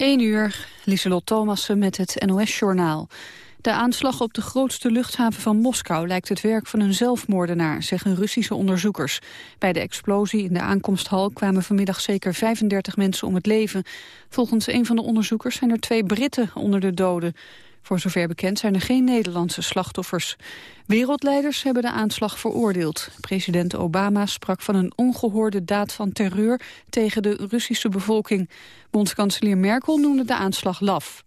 1 uur, Lieselot Thomassen met het NOS-journaal. De aanslag op de grootste luchthaven van Moskou lijkt het werk van een zelfmoordenaar, zeggen Russische onderzoekers. Bij de explosie in de aankomsthal kwamen vanmiddag zeker 35 mensen om het leven. Volgens een van de onderzoekers zijn er twee Britten onder de doden. Voor zover bekend zijn er geen Nederlandse slachtoffers. Wereldleiders hebben de aanslag veroordeeld. President Obama sprak van een ongehoorde daad van terreur tegen de Russische bevolking. Bondskanselier Merkel noemde de aanslag laf.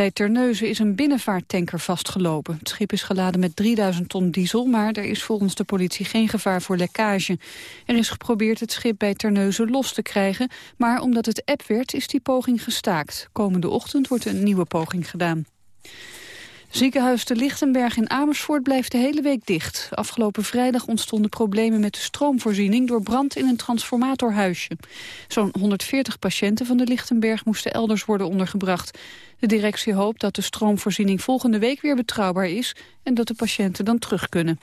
Bij Terneuzen is een binnenvaarttanker vastgelopen. Het schip is geladen met 3000 ton diesel, maar er is volgens de politie geen gevaar voor lekkage. Er is geprobeerd het schip bij Terneuzen los te krijgen, maar omdat het app werd is die poging gestaakt. Komende ochtend wordt een nieuwe poging gedaan. Ziekenhuis de Lichtenberg in Amersfoort blijft de hele week dicht. Afgelopen vrijdag ontstonden problemen met de stroomvoorziening... door brand in een transformatorhuisje. Zo'n 140 patiënten van de Lichtenberg moesten elders worden ondergebracht. De directie hoopt dat de stroomvoorziening volgende week weer betrouwbaar is... en dat de patiënten dan terug kunnen.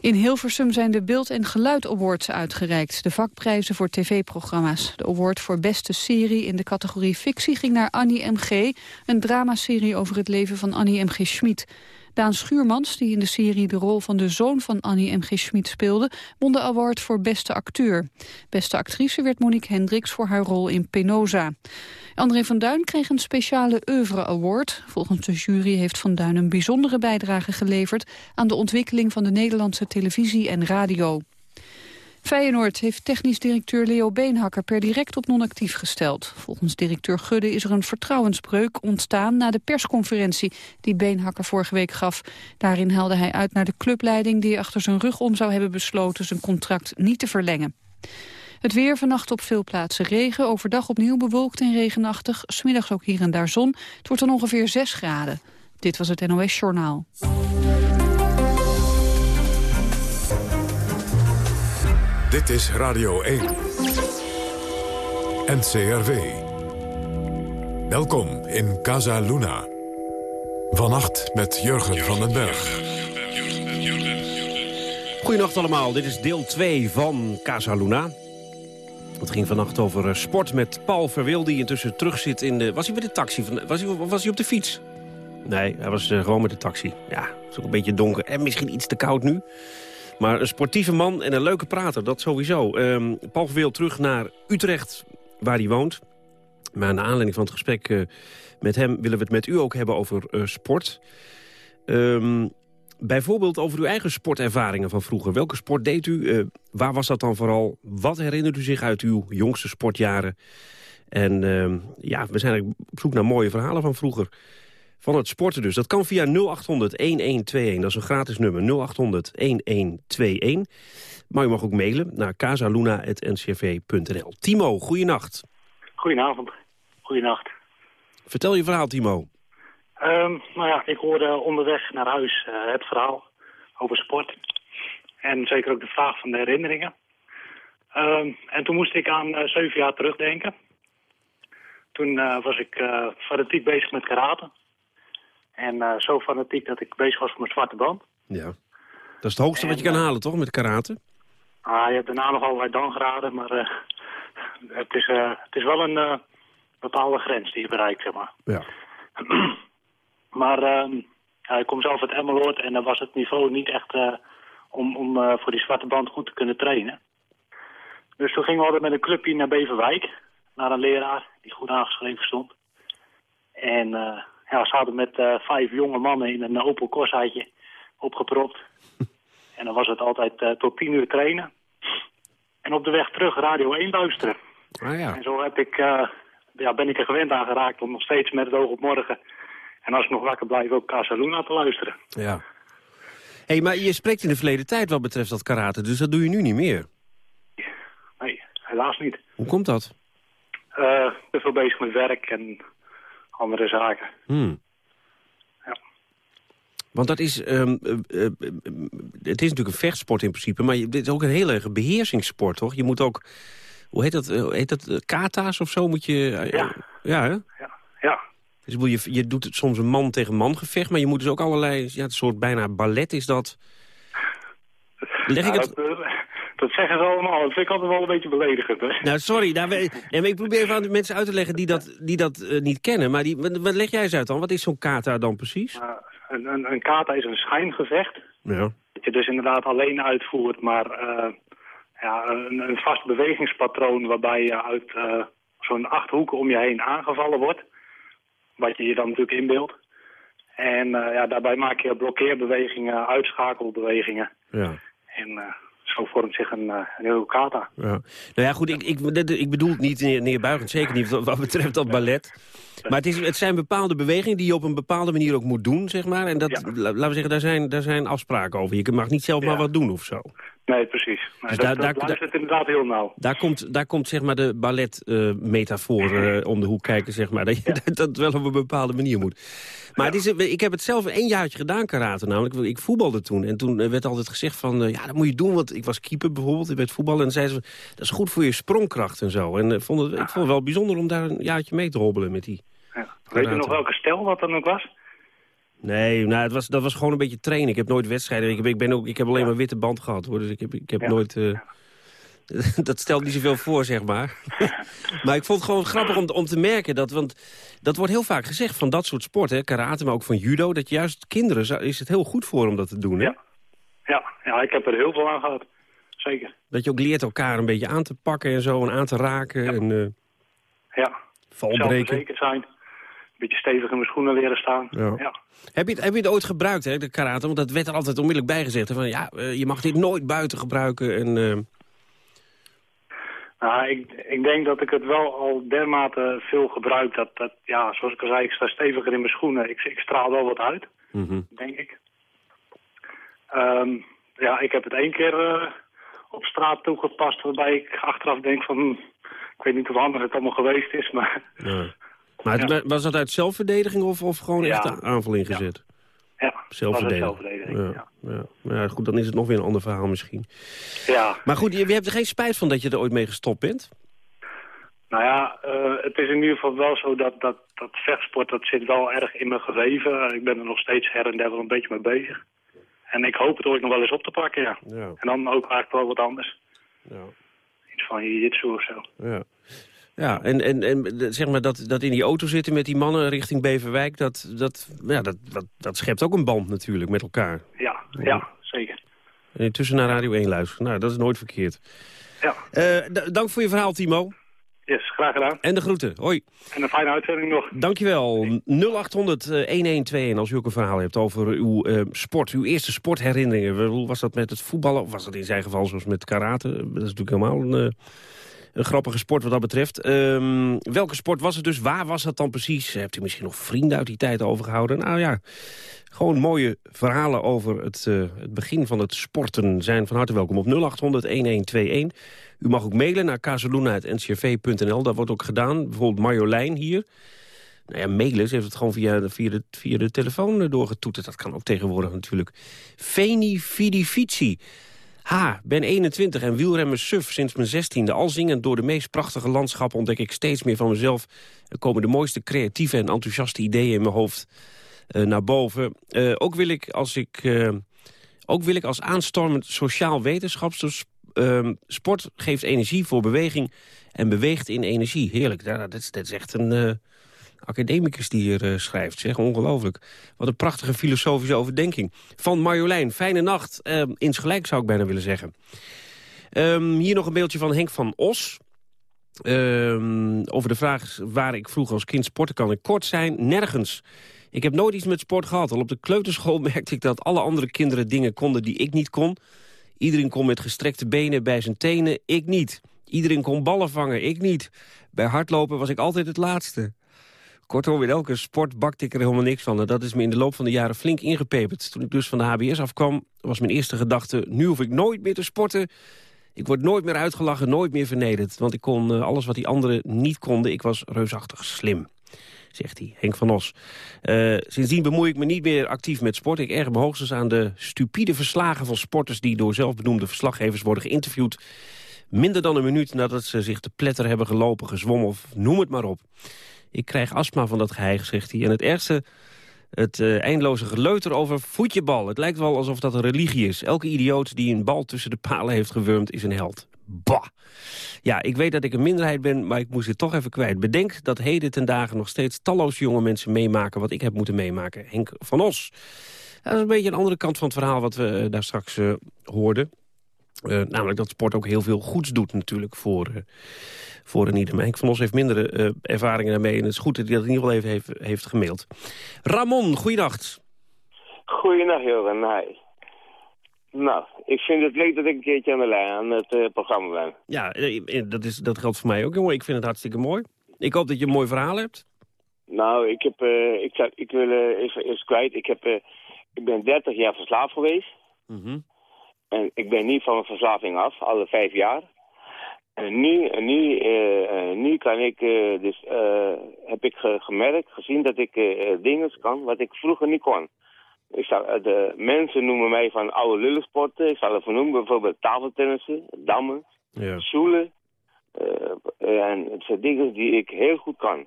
In Hilversum zijn de Beeld- en Geluid Awards uitgereikt. De vakprijzen voor tv-programma's. De award voor beste serie in de categorie fictie ging naar Annie M.G. Een dramaserie over het leven van Annie M.G. Schmid. Daan Schuurmans, die in de serie de rol van de zoon van Annie M.G. Schmid speelde, won de award voor beste acteur. Beste actrice werd Monique Hendricks voor haar rol in Penosa. André van Duin kreeg een speciale oeuvre award. Volgens de jury heeft van Duin een bijzondere bijdrage geleverd aan de ontwikkeling van de Nederlandse televisie en radio. Feyenoord heeft technisch directeur Leo Beenhakker per direct op non-actief gesteld. Volgens directeur Gudde is er een vertrouwensbreuk ontstaan na de persconferentie die Beenhakker vorige week gaf. Daarin haalde hij uit naar de clubleiding die achter zijn rug om zou hebben besloten zijn contract niet te verlengen. Het weer vannacht op veel plaatsen regen, overdag opnieuw bewolkt en regenachtig, smiddags ook hier en daar zon. Het wordt dan ongeveer 6 graden. Dit was het NOS Journaal. Dit is Radio 1. NCRV. Welkom in Casa Luna. Vannacht met Jurgen van den Berg. Goedenacht allemaal, dit is deel 2 van Casa Luna. Het ging vannacht over eh, sport met Paul Verwil, die intussen terugzit in de... Was hij met de taxi? Was hij, was hij op de fiets? Nee, hij was uh, gewoon met de taxi. Ja, het is ook een beetje donker en misschien iets te koud nu. Maar een sportieve man en een leuke prater, dat sowieso. Um, Paul Verweel terug naar Utrecht, waar hij woont. Maar naar aanleiding van het gesprek uh, met hem... willen we het met u ook hebben over uh, sport. Um, bijvoorbeeld over uw eigen sportervaringen van vroeger. Welke sport deed u? Uh, waar was dat dan vooral? Wat herinnert u zich uit uw jongste sportjaren? En uh, ja, we zijn op zoek naar mooie verhalen van vroeger. Van het sporten dus. Dat kan via 0800-1121. Dat is een gratis nummer. 0800-1121. Maar u mag ook mailen naar casaluna.ncrv.nl. Timo, goeienacht. Goedenavond. Goedenacht. Vertel je verhaal, Timo. Um, nou ja, ik hoorde onderweg naar huis uh, het verhaal over sport. En zeker ook de vraag van de herinneringen. Um, en toen moest ik aan uh, zeven jaar terugdenken. Toen uh, was ik fanatiek bezig met karate. En zo fanatiek dat ik bezig was met mijn zwarte band. Ja. Dat is het hoogste en, wat je kan halen, toch, met karate? Ah, je hebt daarna nog allerlei danggraden, maar het, is, het is wel een bepaalde grens die je bereikt, zeg maar. Ja. Maar uh, ja, ik kom zelf uit Emmeloord en dan was het niveau niet echt uh, om, om uh, voor die zwarte band goed te kunnen trainen. Dus toen gingen we altijd met een clubje naar Beverwijk, naar een leraar die goed aangeschreven stond. En uh, ja, we zaten met vijf jonge mannen in een Opel Corsaatje opgepropt. en dan was het altijd tot tien uur trainen. En op de weg terug Radio 1 luisteren. Ah, ja. En zo heb ik, ja, ben ik er gewend aan geraakt om nog steeds met het oog op morgen en als ik nog wakker blijf ook Casaluna te luisteren. Ja. hey, maar je spreekt in de verleden tijd wat betreft dat karate, dus dat doe je nu niet meer. Nee, helaas niet. Hoe komt dat? Ik ben veel bezig met werk en andere zaken. Hmm. Ja. Want dat is, um, uh, uh, het is natuurlijk een vechtsport in principe, maar dit is ook een hele beheersingssport, toch? Je moet ook, hoe heet dat, heet dat kata's of zo? Moet je, ja. Ja, hè? Ja, ja. Dus je, je doet het soms een man tegen man gevecht, maar je moet dus ook allerlei, ja, het soort bijna ballet is dat. Leg ik het... Dat, Dat zeggen ze allemaal. Dat vind ik altijd wel een beetje beledigend. Hè? Nou, sorry. Nou, ik probeer even aan de mensen uit te leggen die dat, die dat uh, niet kennen. Maar die, wat, leg jij eens uit dan? Wat is zo'n kata dan precies? Uh, een, een, een kata is een schijngevecht. Ja. Dat je dus inderdaad alleen uitvoert, maar uh, ja, een, een, vast bewegingspatroon waarbij je uit zo'n acht hoeken om je heen aangevallen wordt. Wat je je dan natuurlijk inbeeldt. En ja, daarbij maak je blokkeerbewegingen, uitschakelbewegingen. Ja. En zo vormt zich een, uh, een heel kata. Ja. Nou ja, goed, ik, ik, ik bedoel het niet neerbuigend, zeker niet wat betreft dat ballet. Maar het, is, het zijn bepaalde bewegingen die je op een bepaalde manier ook moet doen, zeg maar. En dat, laten we zeggen, daar zijn, daar zijn afspraken over. Je mag niet zelf maar wat doen of zo. Nee, precies. dus dat, daar, dat daar, inderdaad heel nauw. Daar komt, daar komt zeg maar de ballet-metafoor uh, uh, om de hoek kijken, zeg maar. Dat je dat wel op een bepaalde manier moet. Maar het is, ik heb het zelf een jaartje gedaan, karate namelijk. Ik voetbalde toen. En toen werd altijd gezegd van, uh, ja, dat moet je doen. Want ik was keeper bijvoorbeeld, ik werd voetballen. En zeiden ze, dat is goed voor je sprongkracht en zo. En vond het, ik vond het wel bijzonder om daar een jaartje mee te hobbelen met die... Ja. Weet je nog welke stel dat dan ook was? Nee, nou, het was, dat was gewoon een beetje trainen. Ik heb nooit wedstrijden. Ik heb, ik ben ook, ik heb alleen maar witte band gehad. Hoor. Dus ik heb, ik heb nooit... Uh, dat stelt niet zoveel voor, zeg maar. maar ik vond het gewoon grappig om, om te merken dat... want dat wordt heel vaak gezegd van dat soort sporten, karate, maar ook van judo... dat juist kinderen is het heel goed voor om dat te doen, hè? Ja. Ja, ja, ik heb er heel veel aan gehad. Zeker. Dat je ook leert elkaar een beetje aan te pakken en zo en aan te raken. Ja. En, uh, ja. Valbreken. zijn beetje stevig in mijn schoenen leren staan. Ja. Heb, je het, heb je het ooit gebruikt, hè, de karate? Want dat werd er altijd onmiddellijk bij gezegd. Hè, van, ja, uh, je mag dit nooit buiten gebruiken. En, uh... Nou, ik, ik denk dat ik het wel al dermate veel gebruik. Dat, dat, ja, zoals ik al zei, ik sta steviger in mijn schoenen. Ik, ik straal wel wat uit, mm -hmm. denk ik. Um, ja, ik heb het één keer uh, op straat toegepast... waarbij ik achteraf denk van... Hm, ik weet niet hoe handig het allemaal geweest is, maar... Ja. Maar was dat uit zelfverdediging of, of gewoon echt de aanval ingezet? Ja, ja zelfverdediging. zelfverdediging ja. Ja. ja. goed, dan is het nog weer een ander verhaal misschien. Ja. Maar goed, je, je hebt er geen spijt van dat je er ooit mee gestopt bent? Nou ja, uh, het is in ieder geval wel zo dat, dat, dat vechtsport, dat zit wel erg in mijn geweven. Ik ben er nog steeds her en der wel een beetje mee bezig. En ik hoop het ooit nog wel eens op te pakken, ja. ja. En dan ook eigenlijk wel wat anders. Ja. Iets van jiu-jitsu of zo. Ja. Ja, en, en, en zeg maar dat, dat in die auto zitten met die mannen richting Beverwijk... dat, dat, ja, dat, dat, dat schept ook een band natuurlijk met elkaar. Ja, ja, zeker. En intussen naar Radio 1 luisteren. Nou, dat is nooit verkeerd. Ja. Uh, dank voor je verhaal, Timo. Yes, graag gedaan. En de groeten. Hoi. En een fijne uitzending nog. Dankjewel. 0800-1121 als u ook een verhaal hebt over uw uh, sport, uw eerste sportherinneringen. Hoe was dat met het voetballen? Of was dat in zijn geval zoals met karate? Dat is natuurlijk helemaal een... Uh, een grappige sport wat dat betreft. Um, welke sport was het dus? Waar was dat dan precies? Hebt u misschien nog vrienden uit die tijd overgehouden? Nou ja, gewoon mooie verhalen over het, uh, het begin van het sporten zijn van harte welkom op 0800-1121. U mag ook mailen naar kazeluna.ncrv.nl. Dat wordt ook gedaan. Bijvoorbeeld Marjolein hier. Nou ja, mailen, ze heeft het gewoon via, de, via de telefoon doorgetoeterd. Dat kan ook tegenwoordig natuurlijk. Feni Fidifici. Ha, ben 21 en wielremmer suf sinds mijn 16e. Al zingend door de meest prachtige landschappen ontdek ik steeds meer van mezelf. Er komen de mooiste creatieve en enthousiaste ideeën in mijn hoofd uh, naar boven. Uh, ook, wil ik als ik, uh, ook wil ik als aanstormend sociaal wetenschaps... Dus, sport geeft energie voor beweging en beweegt in energie. Heerlijk, dat is echt een academicus die hier uh, schrijft. Zeg, ongelooflijk. Wat een prachtige filosofische overdenking. Van Marjolein, fijne nacht. Uh, insgelijk zou ik bijna willen zeggen. Um, hier nog een beeldje van Henk van Os. Um, over de vraag waar ik vroeger als kind sporten kan ik kort zijn. Nergens. Ik heb nooit iets met sport gehad. Al op de kleuterschool merkte ik dat alle andere kinderen dingen konden die ik niet kon. Iedereen kon met gestrekte benen bij zijn tenen, ik niet. Iedereen kon ballen vangen, ik niet. Bij hardlopen was ik altijd het laatste. Kortom, in elke sport bakte ik er helemaal niks van. En dat is me in de loop van de jaren flink ingepeperd. Toen ik dus van de HBS afkwam, was mijn eerste gedachte... nu hoef ik nooit meer te sporten. Ik word nooit meer uitgelachen, nooit meer vernederd. Want ik kon uh, alles wat die anderen niet konden. Ik was reusachtig slim zegt hij, Henk van Os. Uh, sindsdien bemoei ik me niet meer actief met sport. Ik erger me hoogstens aan de stupide verslagen van sporters... die door zelfbenoemde verslaggevers worden geïnterviewd. Minder dan een minuut nadat ze zich te pletter hebben gelopen, gezwommen of noem het maar op. Ik krijg astma van dat geheig, zegt hij. En het ergste Het uh, eindeloze geleuter over voetjebal. Het lijkt wel alsof dat een religie is. Elke idioot die een bal tussen de palen heeft gewurmd is een held. Bah! Ja, ik weet dat ik een minderheid ben, maar ik moest het toch even kwijt. Bedenk dat heden ten dagen nog steeds talloze jonge mensen meemaken... wat ik heb moeten meemaken. Henk van Os. Dat is een beetje een andere kant van het verhaal wat we eh, daar straks uh, hoorden. Uh, namelijk dat sport ook heel veel goeds doet natuurlijk voor, uh, voor een ieder. Henk van Os heeft mindere uh, ervaringen daarmee. En het is goed dat hij dat in ieder geval even heeft, heeft gemaild. Ramon, goeienacht. Goeienacht, Joran. Hi. Nou, ik vind het leuk dat ik een keertje aan de lijn aan het programma ben. Ja, dat, is, dat geldt voor mij ook, jongen. Ik vind het hartstikke mooi. Ik hoop dat je een mooi verhaal hebt. Nou, ik, heb, ik, zou, ik wil even eerst kwijt. Ik, heb, ik ben 30 jaar verslaafd geweest. Mm en ik ben niet van mijn verslaving af, alle vijf jaar. En nu, nu, uh, nu kan ik, uh, dus, uh, heb ik gemerkt, gezien dat ik dingen kan wat ik vroeger niet kon. Ik zal, de mensen noemen mij van oude lullensporten. Ik zal even noemen, bijvoorbeeld tafeltennissen, dammen, ja. stoelen. en het zijn dingen die ik heel goed kan.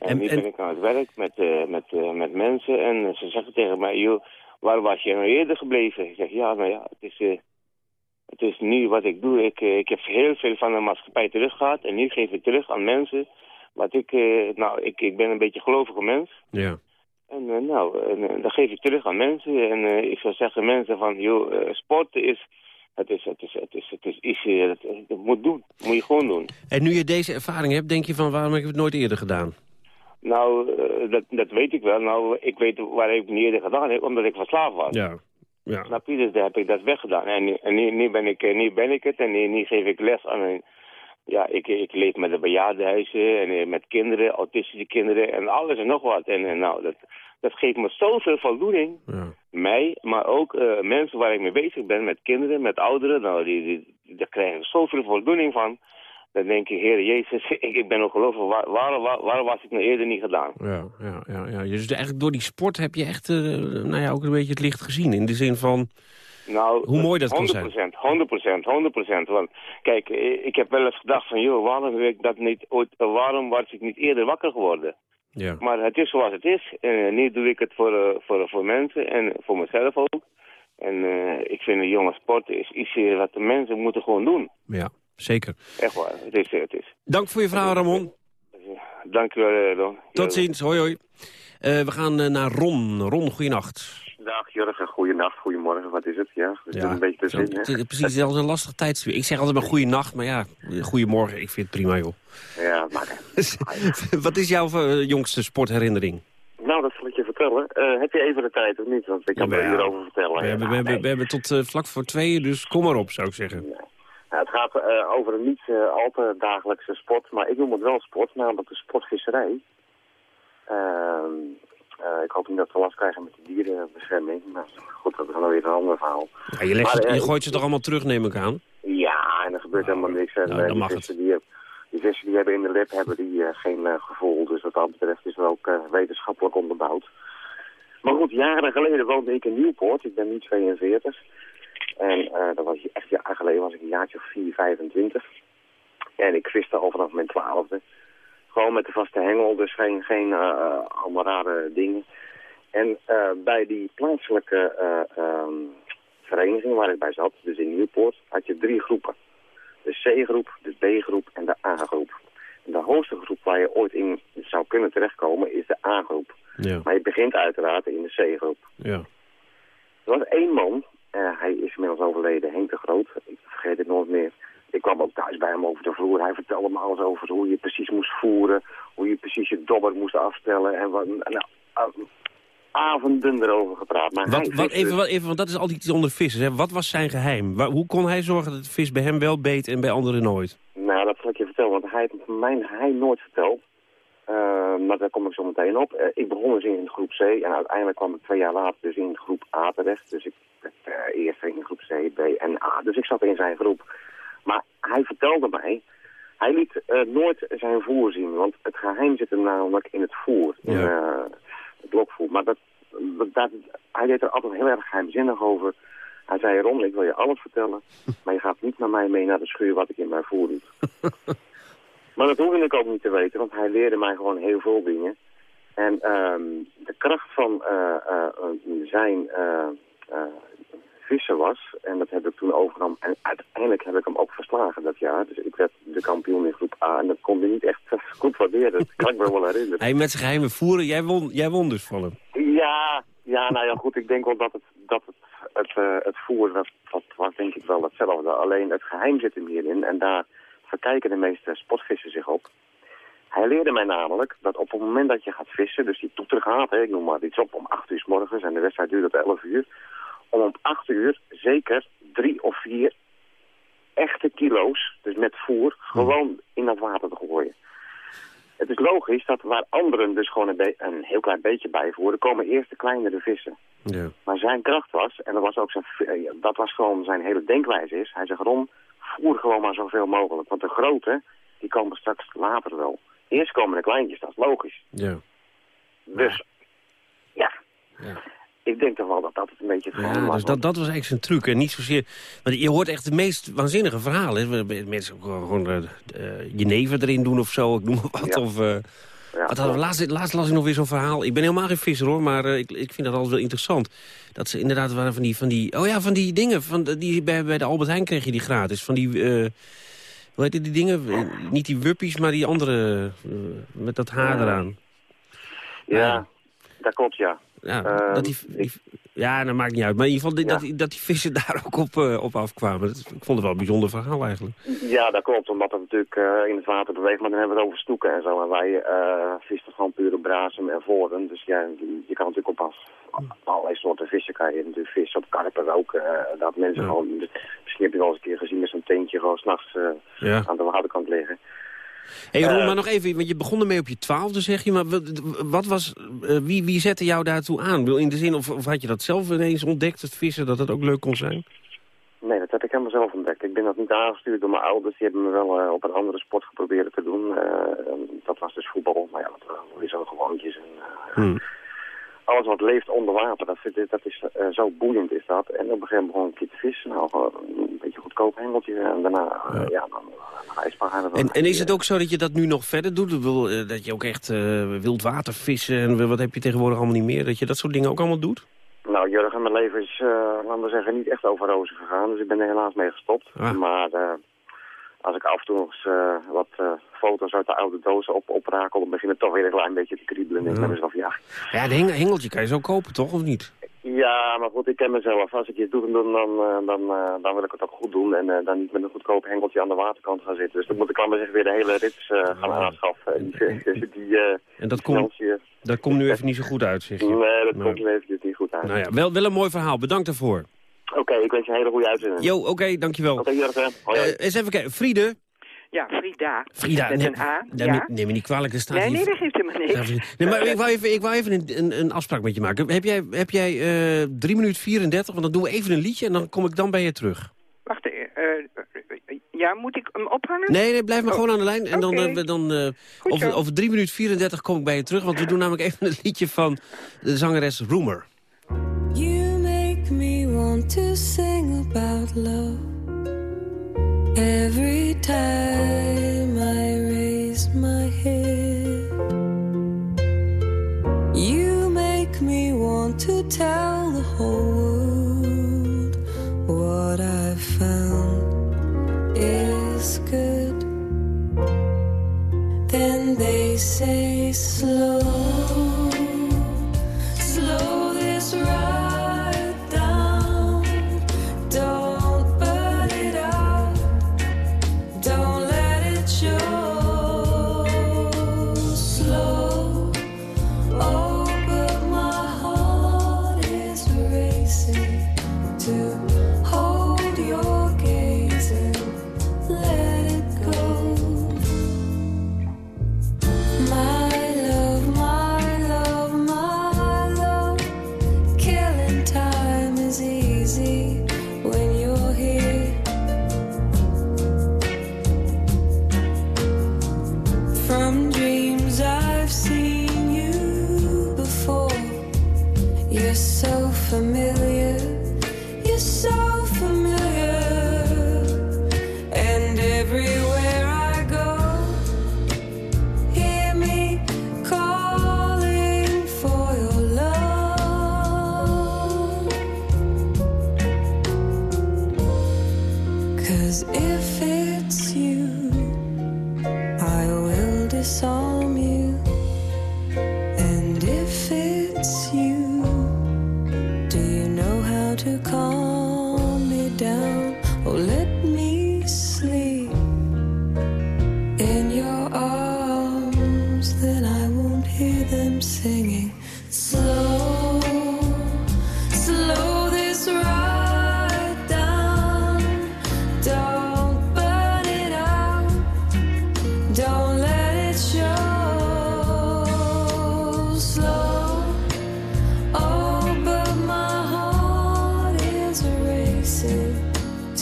En, en nu ben ik aan het werk met, met, met mensen en ze zeggen tegen mij, joh, waar was je nou eerder gebleven? Ik zeg, ja, nou ja, het is, uh, het is nu wat ik doe. Ik, uh, ik heb heel veel van de maatschappij teruggehad en nu geef ik terug aan mensen. Wat ik, uh, nou, ik, ik ben een beetje gelovige mens. Ja. En nou, en, dat geef ik terug aan mensen. En ik zou zeggen mensen van, joh, sporten is... Het is, het is, het is, het is iets, het moet doen. moet je gewoon doen. En nu je deze ervaring hebt, denk je van, waarom heb ik het nooit eerder gedaan? Nou, uh, dat, dat weet ik wel. Nou, ik weet waar ik niet eerder gedaan heb, omdat ik verslaafd was. Ja. Ja. Snap je? Dus daar heb ik dat weggedaan. En, en nu, nu, ben ik, nu ben ik het en nu, nu geef ik les aan een... Ja, ik, ik leef met de bejaardenhuizen en met kinderen, autistische kinderen en alles en nog wat. En, en nou, dat, dat geeft me zoveel voldoening. Ja. Mij, maar ook uh, mensen waar ik mee bezig ben, met kinderen, met ouderen. Nou, die, die, daar krijg ik zoveel voldoening van dan denk ik, Heer Jezus, ik, ik ben gelovig, waar, waar, waar, waar, was ik nou eerder niet gedaan? Ja, ja, ja, ja. Dus eigenlijk door die sport heb je echt uh, nou ja, ook een beetje het licht gezien. In de zin van nou, hoe mooi dat 100%, kan zijn. 100%, 100%. Want kijk, ik heb wel eens gedacht van, joh, waarom, heb ik dat niet, ooit, waarom was ik niet eerder wakker geworden? Ja. Maar het is zoals het is. En nu doe ik het voor, voor, voor mensen en voor mezelf ook. En uh, ik vind een jonge sport is iets wat de mensen moeten gewoon doen. Ja zeker. Echt waar, het is, het is. Dank voor je verhaal, Ramon. Dank u wel, Ron. Tot ziens, hoi hoi. Uh, we gaan uh, naar Ron. Ron, goeienacht. Dag Jurgen, goeienacht, goedemorgen, wat is het? Ja, we ja, een beetje te zin, hè? Precies, het is een lastig tijdstip. Ik zeg altijd maar goeienacht, maar ja, goedemorgen, ik vind het prima, joh. Ja, maar... wat is jouw uh, jongste sportherinnering? Nou, dat zal ik je vertellen. Uh, heb je even de tijd of niet? Want ik kan ja, er hierover vertellen. We, hebben, we, hebben, we hebben tot uh, vlak voor tweeën, dus kom maar op, zou ik zeggen. Nee. Nou, het gaat uh, over een niet uh, al te dagelijkse sport, maar ik noem het wel sport, namelijk de sportvisserij. Uh, ik hoop niet dat we last krijgen met de dierenbescherming. Maar goed, dat is dan weer een ander verhaal. Ja, je, legt maar, je gooit ze toch allemaal terug, neem ik aan? Ja, en er gebeurt helemaal niks. En, nou, die, vissen, die, die vissen die hebben in de lip hebben die geen gevoel. Dus wat dat betreft is het ook wetenschappelijk onderbouwd. Maar goed, jaren geleden woonde ik in Nieuwpoort. Ik ben nu 42. En uh, dat was echt jaar geleden, was ik een jaartje of 4, 25. En ik viste al vanaf mijn twaalfde. Gewoon met de vaste hengel, dus geen, geen uh, allemaal rare dingen. En uh, bij die plaatselijke um, vereniging waar ik bij zat, dus in Nieuwpoort, had je drie groepen. De C-groep, de B-groep en de A-groep. De hoogste groep waar je ooit in zou kunnen terechtkomen is de A-groep. Ja. Maar je begint uiteraard in de C-groep. Ja. Er was één man, hij is inmiddels overleden, Henk de Groot. Ik vergeet het nooit meer. Ik kwam ook thuis bij hem over de vloer. Hij vertelde me alles over hoe je precies moest voeren. Hoe je precies je dobber moest afstellen. En wat, nou, avonden erover gepraat. Maar wat, wat, even, wat, even, want dat is altijd iets onder vissers. Hè? Wat was zijn geheim? Hoe kon hij zorgen dat de vis bij hem wel beet en bij anderen nooit? Nou, dat zal ik je vertellen. Want hij heeft mijn geheim nooit verteld. Uh, maar daar kom ik zo meteen op. Uh, ik begon dus in groep C en uiteindelijk kwam ik twee jaar later dus in groep A terecht. Dus ik uh, eerst in groep C, B en A. Dus ik zat in zijn groep. Maar hij vertelde mij, hij liet nooit zijn voer zien. Want het geheim zit hem namelijk in het voer, in het blokvoer. Maar dat, dat, hij deed er altijd heel erg geheimzinnig over. Hij zei, Ron, ik wil je alles vertellen, maar je gaat niet met mij mee naar de schuur wat ik in mijn voer doe. Maar dat hoefde ik ook niet te weten, want hij leerde mij gewoon heel veel dingen. En ehm, de kracht van eh, eh, zijn eh, vissen was, en dat heb ik toen overgenomen, en uiteindelijk heb ik hem ook verslagen dat jaar. Dus ik werd de kampioen in groep A en dat kon hij niet echt goed waarderen, dat kan ik me wel herinneren. Hij met zijn geheime voeren, jij won, jij won dus van hem. Ja, ja, nou ja, goed, ik denk wel dat het, dat het, het, eh, het voer, dat, dat was denk ik wel hetzelfde. Alleen het geheim zit er hierin en daar verkijken de meeste sportvissen zich op. Hij leerde mij namelijk dat op het moment dat je gaat vissen, dus die toeter gaat, hè, ik noem maar iets op, om 8 uur s morgens en de wedstrijd duurt tot 11 uur, om om 8 uur zeker drie of vier echte kilo's, dus met voer, gewoon in dat water te gooien. Het is logisch dat waar anderen dus gewoon een, een heel klein beetje bijvoeren, komen eerst de kleinere vissen. Ja. Maar zijn kracht was, en dat was ook zijn, eh, dat was gewoon zijn hele denkwijze is, hij zegt Ron, voer gewoon maar zoveel mogelijk. Want de grote, die komen straks later wel. Eerst komen de kleintjes, dat is logisch. Ja. Dus, ja, Ja. ik denk toch wel dat dat het een beetje het Ja, was. dus dat, dat was eigenlijk zijn truc. En niet zozeer... Want je hoort echt de meest waanzinnige verhalen. hè. Mensen gewoon uh, jenever erin doen of zo. Ik noem maar wat. Ja. Of, eh, Ja, wat hadden we laatst, laatst las ik nog weer zo'n verhaal. Ik ben helemaal geen visser hoor, maar eh, ik, ik vind dat altijd wel interessant. Dat ze inderdaad waren van die... Van die oh ja, van die dingen. Van die, bij, bij de Albert Heijn kreeg je die gratis. Van die... eh, hoe heet die dingen? Eh, Niet die wuppies, maar die andere... met dat haar eraan. ja, dat klopt, ja. Ja, Ehm, dat die, die- ja, dat maakt niet uit. Maar in ieder geval Ja. dat, die, dat die vissen daar ook op, eh, op afkwamen. Dat, ik vond het wel een bijzonder verhaal eigenlijk. Ja, dat klopt, omdat het natuurlijk eh, in het water beweegt. Maar dan hebben we het over stoeken en zo. En wij eh visten gewoon pure brasem en voren. Dus ja, je, kan natuurlijk op af, allerlei soorten vissen kan je natuurlijk vissen. Op karper ook. dat mensen Ja. gewoon, misschien heb je wel eens een keer gezien met zo'n teentje gewoon s'nachts Ja. aan de waterkant liggen. Hey, Ron, Eh. maar nog even, want je begon ermee op je twaalfde, zeg je. Maar wat, wat was, eh, wie, wie zette jou daartoe aan? Wil In de zin, of, of had je dat zelf ineens ontdekt, het vissen, dat het ook leuk kon zijn? Nee, dat heb ik helemaal zelf ontdekt. Ik ben dat niet aangestuurd door mijn ouders. Die hebben me wel eh, op een andere sport geprobeerd te doen. En dat was dus voetbal. Maar ja, dat waren weer zo gewoontjes. En, eh, Hm. Alles wat leeft onder water, dat, vind ik- dat is eh, zo boeiend is dat. En op een gegeven moment begon ik te vissen. Nou, een beetje goedkoop hengeltje. En daarna, eh, ja, dan, dan ijsparen. En, en is het ook zo dat je dat nu nog verder doet? Ik bedoel, eh, dat je ook echt eh, wild water vissen en wat heb je tegenwoordig allemaal niet meer? Dat je dat soort dingen ook allemaal doet? Nou, Jurgen, mijn leven is, eh, laten we zeggen, niet echt over rozen gegaan. Dus ik ben er helaas mee gestopt. Ah. Maar eh, als ik af en toe nog eens eh, wat eh, foto's uit de oude dozen op, oprakel... dan begint het toch weer een klein beetje te kriebelen. En ik Ja. ben mezelf, ja, Ja, de heng- hengeltje kan je zo kopen, toch? Of niet? Ja, maar goed, ik ken mezelf. Als ik iets doe, dan, dan, dan, eh, dan wil ik het ook goed doen. En dan niet met een goedkoop hengeltje aan de waterkant gaan zitten. Dus dan moet ik maar zeggen weer de hele rits gaan aanschaffen. En die, die, En dat komt, dat komt nu even niet zo goed uit, zeg je. Nee, dat Nou. komt nu eventjes niet goed uit. Nou ja, wel, wel een mooi verhaal. Bedankt daarvoor. Oké, ik wens je een hele goede uitzending. Jo, oké, dankjewel. Oké. Hoi, hoi. Eh, eens even kijken. Friede? Ja, Frida. Frida, Met een A. neem, ja. neem me niet kwalijk, er staat Nee, nee, dat geeft helemaal niks. Nee, maar ik wou even, ik wou even een, een, een afspraak met je maken. Heb jij, heb jij eh 3 minuten 34? Want dan doen we even een liedje en dan kom ik dan bij je terug. Wacht, eh, eh, ja, moet ik hem ophangen? Nee, nee, blijf maar gewoon aan de lijn. En dan, dan eh, over, over 3 minuten 34 kom ik bij je terug. Want we doen namelijk even een liedje van de zangeres Roemer. Want to sing about love every time I raise my head. You make me want to tell the whole world what I've found is good. Then they say slow, slow this ride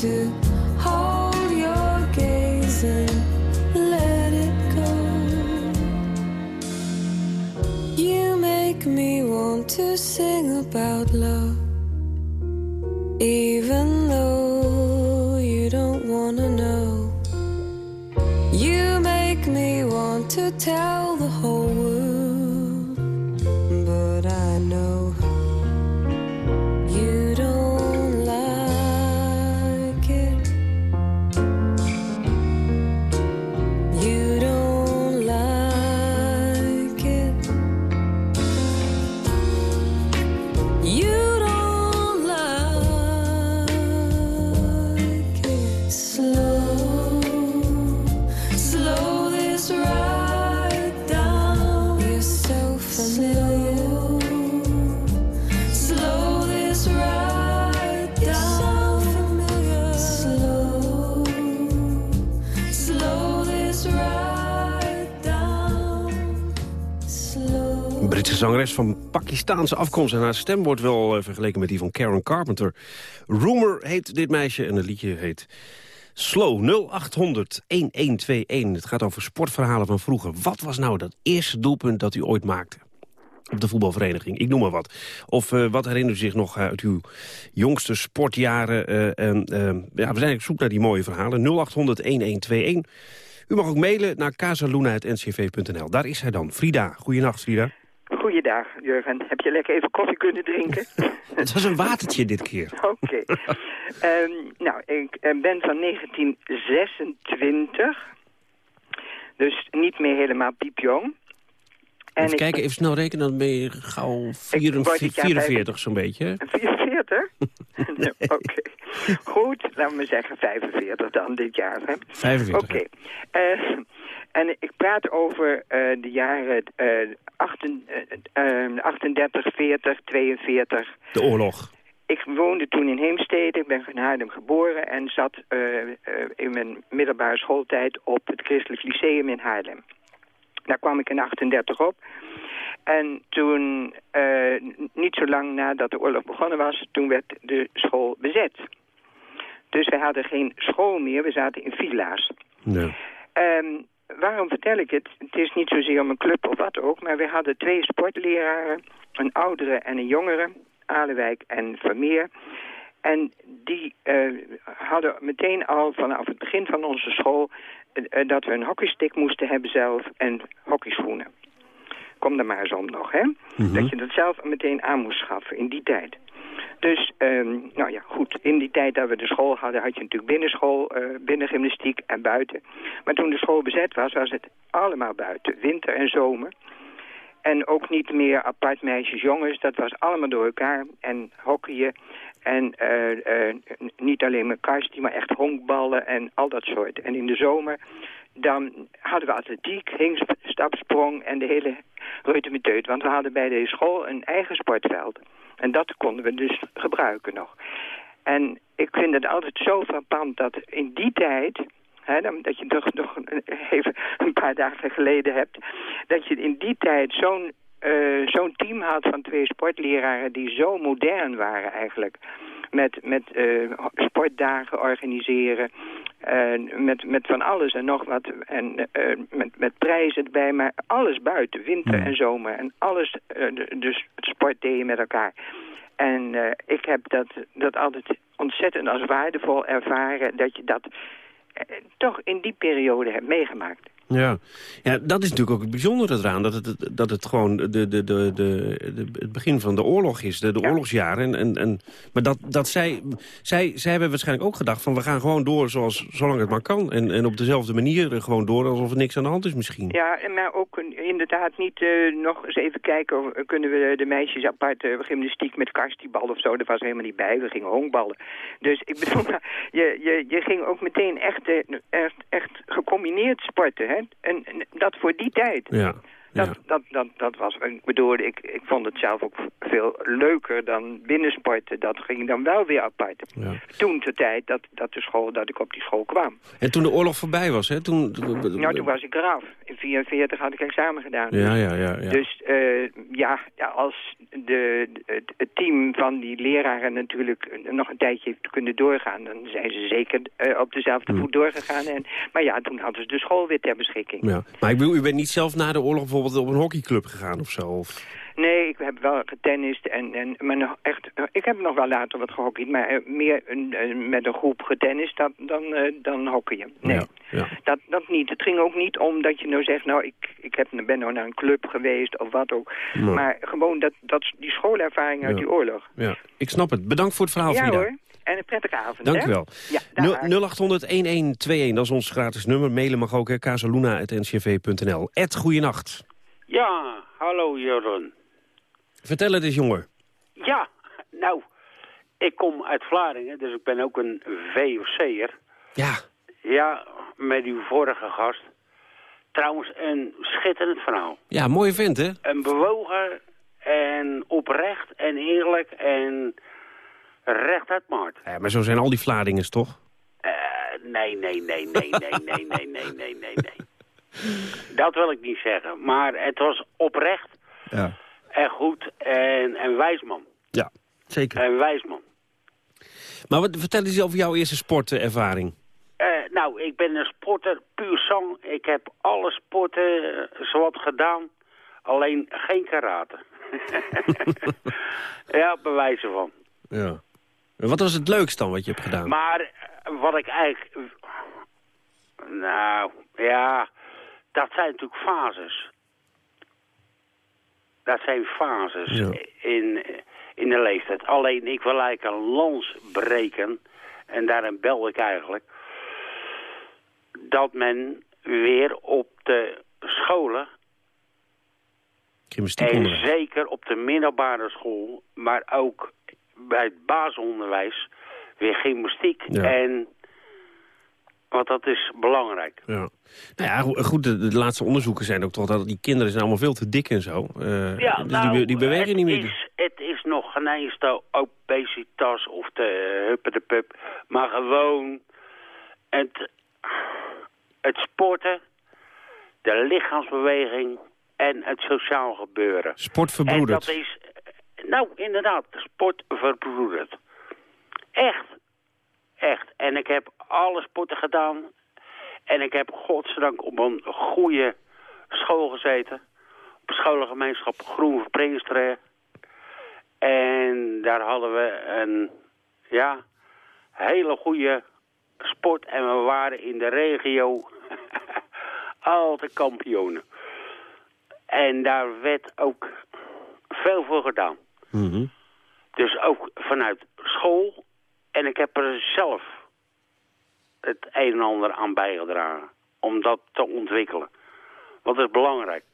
to hold your gaze and let it go. You make me want to sing about love, even though you don't wanna know. You make me want to tell van Pakistaanse afkomst... en haar stem wordt wel eh, vergeleken met die van Karen Carpenter. Rumor heet dit meisje en het liedje heet Slow 0800 1121. Het gaat over sportverhalen van vroeger. Wat was nou dat eerste doelpunt dat u ooit maakte? Op de voetbalvereniging, ik noem maar wat. Of eh, wat herinnert u zich nog uit uw jongste sportjaren? eh, en, eh, ja, we zijn op zoek naar die mooie verhalen. 0800 1121. U mag ook mailen naar casaluna.ncv.nl. Daar is hij dan. Frida, goeienacht Frida. Goeiedag, Jurgen. Heb je lekker even koffie kunnen drinken? Het was een watertje dit keer. Oké. Ehm, nou, ik eh, ben van 1926. Dus niet meer helemaal piepjong. En even kijken, even snel rekenen, dan ben je gauw word 44, dit jaar 44 zo'n beetje. hè? 44? Nee, Oké. Goed, laten we zeggen 45 dan dit jaar. hè? 45. Oké. Eh, en ik praat over eh, de jaren eh, achten- eh, eh, 38, 40, 42. De oorlog. Ik woonde toen in Heemstede, ik ben in Haarlem geboren... en zat eh, eh, in mijn middelbare schooltijd op het Christelijk Lyceum in Haarlem. Daar kwam ik in 38 op. En toen, niet zo lang nadat de oorlog begonnen was... toen werd de school bezet. Dus we hadden geen school meer, we zaten in villa's. Ja. Ehm, waarom vertel ik het? Het is niet zozeer om een club of wat ook, maar we hadden twee sportleraren, een oudere en een jongere, Alewijk en Vermeer. En die eh, hadden meteen al vanaf het begin van onze school eh, eh, dat we een hockeystick moesten hebben zelf en hockeyschoenen. Kom er maar eens om nog, hè? Dat je dat zelf meteen aan moest schaffen in die tijd. Dus, ehm, nou ja, goed. In die tijd dat we de school hadden, had je natuurlijk binnenschool, eh binnengymnastiek en buiten. Maar toen de school bezet was, was het allemaal buiten. Winter en zomer. En ook niet meer apart meisjes, jongens. Dat was allemaal door elkaar. En hockeyen. En eh, eh, niet alleen met karst, maar echt honkballen en al dat soort. En in de zomer, dan hadden we atletiek, hingstapsprong en de hele reutemeteut. Want we hadden bij de school een eigen sportveld. En dat konden we dus gebruiken nog. En ik vind het altijd zo frappant dat in die tijd... Hè, dat je toch nog even een paar dagen geleden hebt... dat je in die tijd zo'n eh, zo'n team had van twee sportleraren... die zo modern waren eigenlijk. Met, met eh, sportdagen organiseren... met, met van alles en nog wat. En eh, met, met prijzen erbij, maar alles buiten. Winter en zomer. En alles, eh, dus het sport deed je met elkaar. En eh, ik heb dat, dat altijd ontzettend als waardevol ervaren... dat je dat toch in die periode hebt meegemaakt. Ja. ja, dat is natuurlijk ook het bijzondere eraan. Dat het, dat het gewoon de, de, de, de, de het begin van de oorlog is, de, de oorlogsjaren. En, en, en, maar dat, dat zij, zij, zij hebben waarschijnlijk ook gedacht van we gaan gewoon door zoals, zolang het maar kan. En, en op dezelfde manier gewoon door alsof er niks aan de hand is misschien. Ja, en maar ook inderdaad niet uh, nog eens even kijken... Of, kunnen we de meisjes apart uh, gymnastiek met karstiebal of zo. Dat was helemaal niet bij. We gingen honkballen. Dus ik bedoel, je, je, je ging ook meteen echt, echt, echt gecombineerd sporten. Hè? En, en dat voor die tijd. Ja. Dat, dat, dat, dat was, ik bedoel, ik, ik vond het zelf ook veel leuker dan binnensporten. Dat ging dan wel weer apart. Ja. Toen de tijd dat, dat, de school, dat ik op die school kwam. En toen de oorlog voorbij was, hè? Toen, nou, toen was ik eraf. In 1944 had ik examen gedaan. Ja, ja, ja. ja. Dus uh, ja, als de, het, het, team van die leraren natuurlijk nog een tijdje heeft kunnen doorgaan... dan zijn ze zeker uh, op dezelfde Hmm. voet doorgegaan. En, maar ja, toen hadden ze de school weer ter beschikking. Ja. Maar ik bedoel, u bent niet zelf na de oorlog bijvoorbeeld op een hockeyclub gegaan of zo? Of... Nee, ik heb wel getennist en, en maar nog echt, ik heb nog wel later wat gehockeyd, maar eh, meer een, een- met een groep getennist dan, dan, eh, dan hockeyen. Nee, Ja, ja. Dat, dat niet. Het ging ook niet om dat je nou zegt, nou ik, ik heb, ben nou naar een club geweest of wat ook. Maar gewoon dat, dat, die schoolervaring uit die oorlog. ja, ik snap het. Bedankt voor het verhaal, ja hoor, en een prettige avond. Dank u wel. Ja, Nul- dag. 0800-1121, dat is ons gratis nummer. Mailen mag ook, casaluna.ncv.nl. Ed, goeienacht. Ja, hallo Jeroen. Vertel het eens, jongen. Ja, nou, ik kom uit Vlaardingen, dus ik ben ook een VOC'er. Ja, Ja, met uw vorige gast. Trouwens, een schitterend verhaal. ja mooie vent, hè? Een bewogen en oprecht en eerlijk en recht uit maart. Ja, maar zo zijn al die Vladingers, toch? Eh, nee, nee, nee, nee, nee, nee, nee, nee, nee, nee, nee. Dat wil ik niet zeggen. Maar het was oprecht Ja. en goed en, en wijsman. Ja, zeker. En wijsman. Maar wat, vertel eens over jouw eerste sportervaring. Eh, nou, ik ben een sporter, puur sang. Ik heb alle sporten eh, zowat gedaan, alleen geen karate. ja, bewijzen van. Ja. En Wat was het leukst dan wat je hebt gedaan? Maar eh, wat ik eigenlijk... Nou, ja, dat zijn natuurlijk fases. Dat zijn fases Ja. in, in de leeftijd. Alleen, ik wil eigenlijk een lans breken. En daarin bel ik eigenlijk. Dat men weer op de scholen en zeker op de middelbare school, maar ook bij het basisonderwijs, weer gymnastiek. Ja. En, want dat is belangrijk. Ja. Nou ja, go- goed, de, de laatste onderzoeken zijn ook toch dat die kinderen zijn allemaal veel te dik en zo. Eh, Ja, dus nou, die, be- die bewegen niet meer. Is, het is nog geen eens de obesitas of de huppe de pup, maar gewoon het, het sporten, de lichaamsbeweging en het sociaal gebeuren. Sport En verbroederd. dat is, nou inderdaad, sport verbroederd. En ik heb alle sporten gedaan. En ik heb godzijdank op een goede school gezeten. Op scholengemeenschap Groen Verprinsteren. En daar hadden we een, ja, hele goede sport. En we waren in de regio altijd kampioenen. En daar werd ook veel voor gedaan. Mhm. Dus ook vanuit school. En ik heb er zelf het een en ander aan bijgedragen. Om dat te ontwikkelen. Want dat is belangrijk.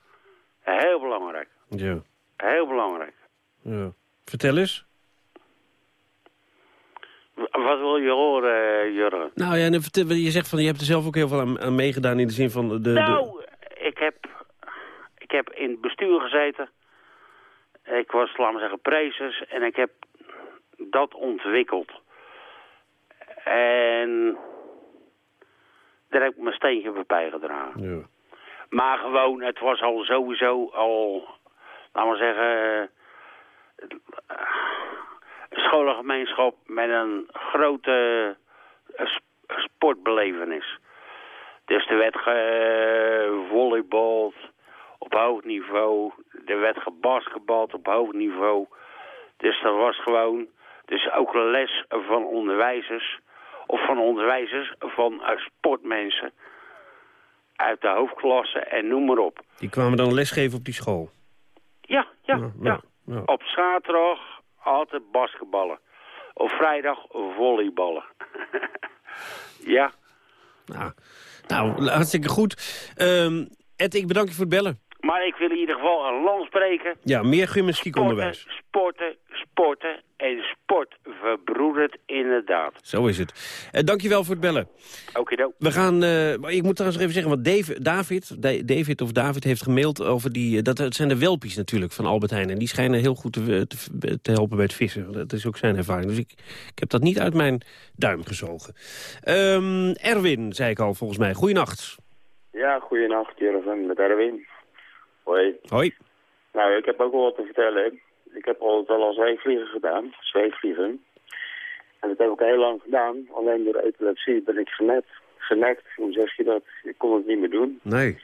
Heel belangrijk. ja. Heel belangrijk. ja. Vertel eens. Wat wil je horen, eh, Jurgen? Nou ja, je zegt van je hebt er zelf ook heel veel aan, aan meegedaan in de zin van de... de Nou, ik heb, ik heb in het bestuur gezeten. Ik was, laten we zeggen, prezes. En ik heb dat ontwikkeld. En daar heb ik mijn steentje bij bijgedragen. ja. Maar gewoon, het was al sowieso al, laten we zeggen, eh, een scholengemeenschap met een grote eh, sp- sportbelevenis. Dus er werd gevolleybald op hoog niveau, er werd gebasketbald op hoog niveau. Dus dat was gewoon, dus ook les van onderwijzers, of van onderwijzers, van eh, sportmensen uit de hoofdklasse en noem maar op. Die kwamen dan lesgeven op die school? Ja, ja, Ja, ja. ja, ja. Op zaterdag altijd basketballen. Op vrijdag volleyballen. ja, Nou, nou hartstikke goed. Ehm Ed, ik bedank je voor het bellen. maar ik wil in ieder geval een land spreken. Ja, meer gymnastiekonderwijs. Sporten, sporten, sporten en sport verbroedert inderdaad. Zo is het. Uh, dankjewel voor het bellen. Oké, We gaan, eh, ik moet trouwens nog even zeggen, want Dave, David, Da- David of David heeft gemaild over die, eh, dat het zijn de welpies natuurlijk van Albert Heijn. En die schijnen heel goed te, te, te helpen bij het vissen. Dat is ook zijn ervaring. Dus ik, ik heb dat niet uit mijn duim gezogen. Ehm, Erwin, zei ik al volgens mij. Goeienacht. Ja, goeienacht, Jurgen, met Erwin. Hoi. Hoi. Nou, ik heb ook wel wat te vertellen. Ik heb altijd wel al zweefvliegen gedaan, zweefvliegen. En dat heb ik heel lang gedaan. Alleen door epilepsie ben ik genet, genekt. Hoe zeg je dat? Ik kon het niet meer doen. Nee.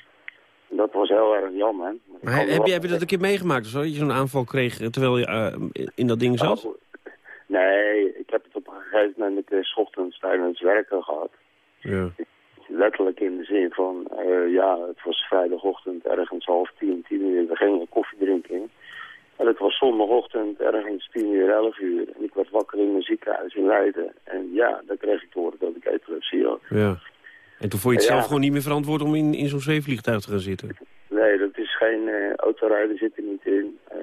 Dat was heel erg jammer. Maar heb, je, heb je dat een keer meegemaakt zo? Dat je zo'n aanval kreeg eh, terwijl je eh, in dat ding zat? Oh, Nee, ik heb het op een gegeven moment 's ochtends tijdens werken gehad. Ja. Letterlijk in de zin van, eh, ja, het was vrijdagochtend ergens half tien, tien uur. We gingen koffie drinken. En het was zondagochtend ergens tien uur, elf uur. En ik werd wakker in een ziekenhuis in Leiden. En ja, dan kreeg ik te horen dat ik epilepsie had. ja. En toen vond je het Ja. zelf gewoon niet meer verantwoord om in, in zo'n zweefvliegtuig te gaan zitten? Nee, dat is geen eh, autorijden zit er niet in. Eh,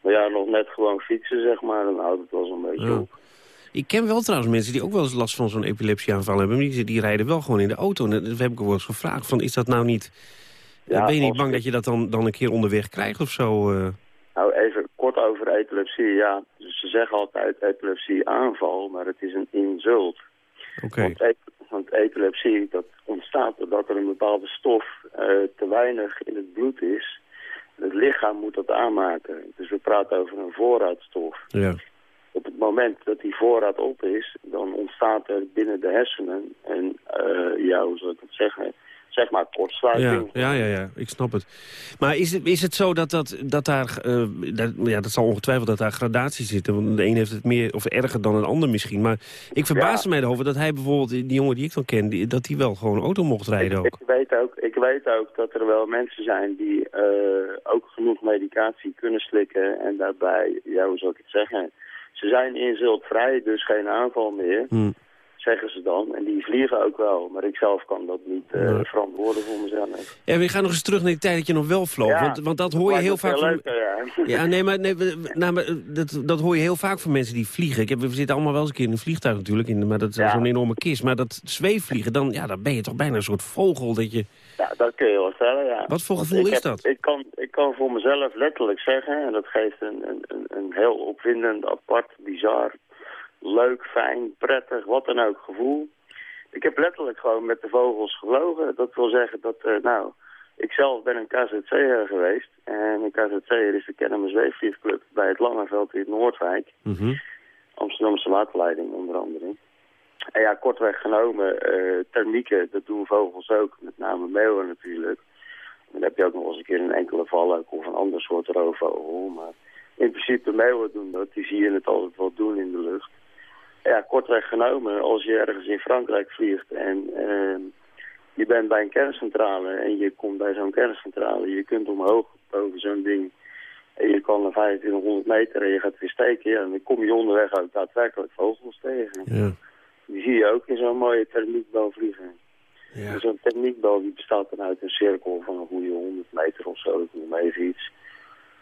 maar ja, nog net gewoon fietsen, zeg maar. Dan houdt het wel zo'n beetje Ja. op. Ik ken wel trouwens mensen die ook wel eens last van zo'n epilepsieaanval hebben. Maar die, die rijden wel gewoon in de auto. En dat heb ik ook wel eens gevraagd. Van, is dat nou niet... Ja, ben je niet bang dat je dat dan, dan een keer onderweg krijgt of zo? eh? Kort over epilepsie. Ja, ze zeggen altijd epilepsieaanval, maar het is een insult. Oké. Want, ep- want epilepsie, dat ontstaat doordat er een bepaalde stof eh, te weinig in het bloed is. Het lichaam moet dat aanmaken. Dus we praten over een voorraadstof. Ja. Op het moment dat die voorraad op is, dan ontstaat er binnen de hersenen een, eh, ja, hoe zal ik het zeggen, zeg maar Ja, kortsluiting. ja, ja, ja, ik snap het. Maar is het, is het zo dat, dat, dat daar, eh, dat, ja, dat zal ongetwijfeld dat daar gradaties zitten. Want de een heeft het meer of erger dan een ander misschien. Maar ik verbaasde mij erover dat hij bijvoorbeeld, die jongen die ik dan ken, die, dat hij wel gewoon auto mocht rijden ook. Ik weet ook, ik weet ook dat er wel mensen zijn die eh, ook genoeg medicatie kunnen slikken en daarbij, ja, hoe zal ik het zeggen, ze zijn inzultvrij, dus geen aanval meer, Hm. Zeggen ze dan. En die vliegen ook wel, maar ik zelf kan dat niet eh, Nee. verantwoorden voor mezelf. Ja, we gaan nog eens terug naar die tijd dat je nog wel vloog. Ja, want, want dat hoor je heel vaak van... leuker, ja. Ja, nee, maar, nee, nou, maar eh, dat, dat hoor je heel vaak van mensen die vliegen. Ik heb, we zitten allemaal wel eens een keer in een vliegtuig natuurlijk, in, maar dat is Ja. zo'n enorme kist. Maar dat zweefvliegen, dan, ja, dan ben je toch bijna een soort vogel dat je... Ja, dat kun je wel stellen, ja. Wat voor gevoel is heb- dat? Ik kan, ik kan voor mezelf letterlijk zeggen, en dat geeft een, een, een, een heel opwindend, apart, bizar, leuk, fijn, prettig, wat dan ook gevoel. Ik heb letterlijk gewoon met de vogels gevlogen. Dat wil zeggen dat, eh, nou, ik zelf ben een KZC'er geweest. En een KZC'er is de Kennemer Zweefvliegclub bij het Langeveld in Noordwijk. Mhm. Amsterdamse waterleiding onder andere. En ja, kortweg genomen, thermieken, dat doen vogels ook, met name meeuwen natuurlijk. En dan heb je ook nog eens een keer een enkele valluik of een ander soort roofvogel. Maar in principe meeuwen doen dat, die zie je het altijd wel doen in de lucht. Ja, kortweg genomen, als je ergens in Frankrijk vliegt en eh, je bent bij een kerncentrale en je komt bij zo'n kerncentrale, je kunt omhoog boven zo'n ding en je kan naar 2500 meter en je gaat weer steken, ja, dan kom je onderweg ook daadwerkelijk vogels tegen. Ja. Die zie je ook in zo'n mooie thermiekbel vliegen. Ja. En Zo'n thermiekbel die bestaat dan uit een cirkel van een goede 100 meter of zo, ik noem even iets.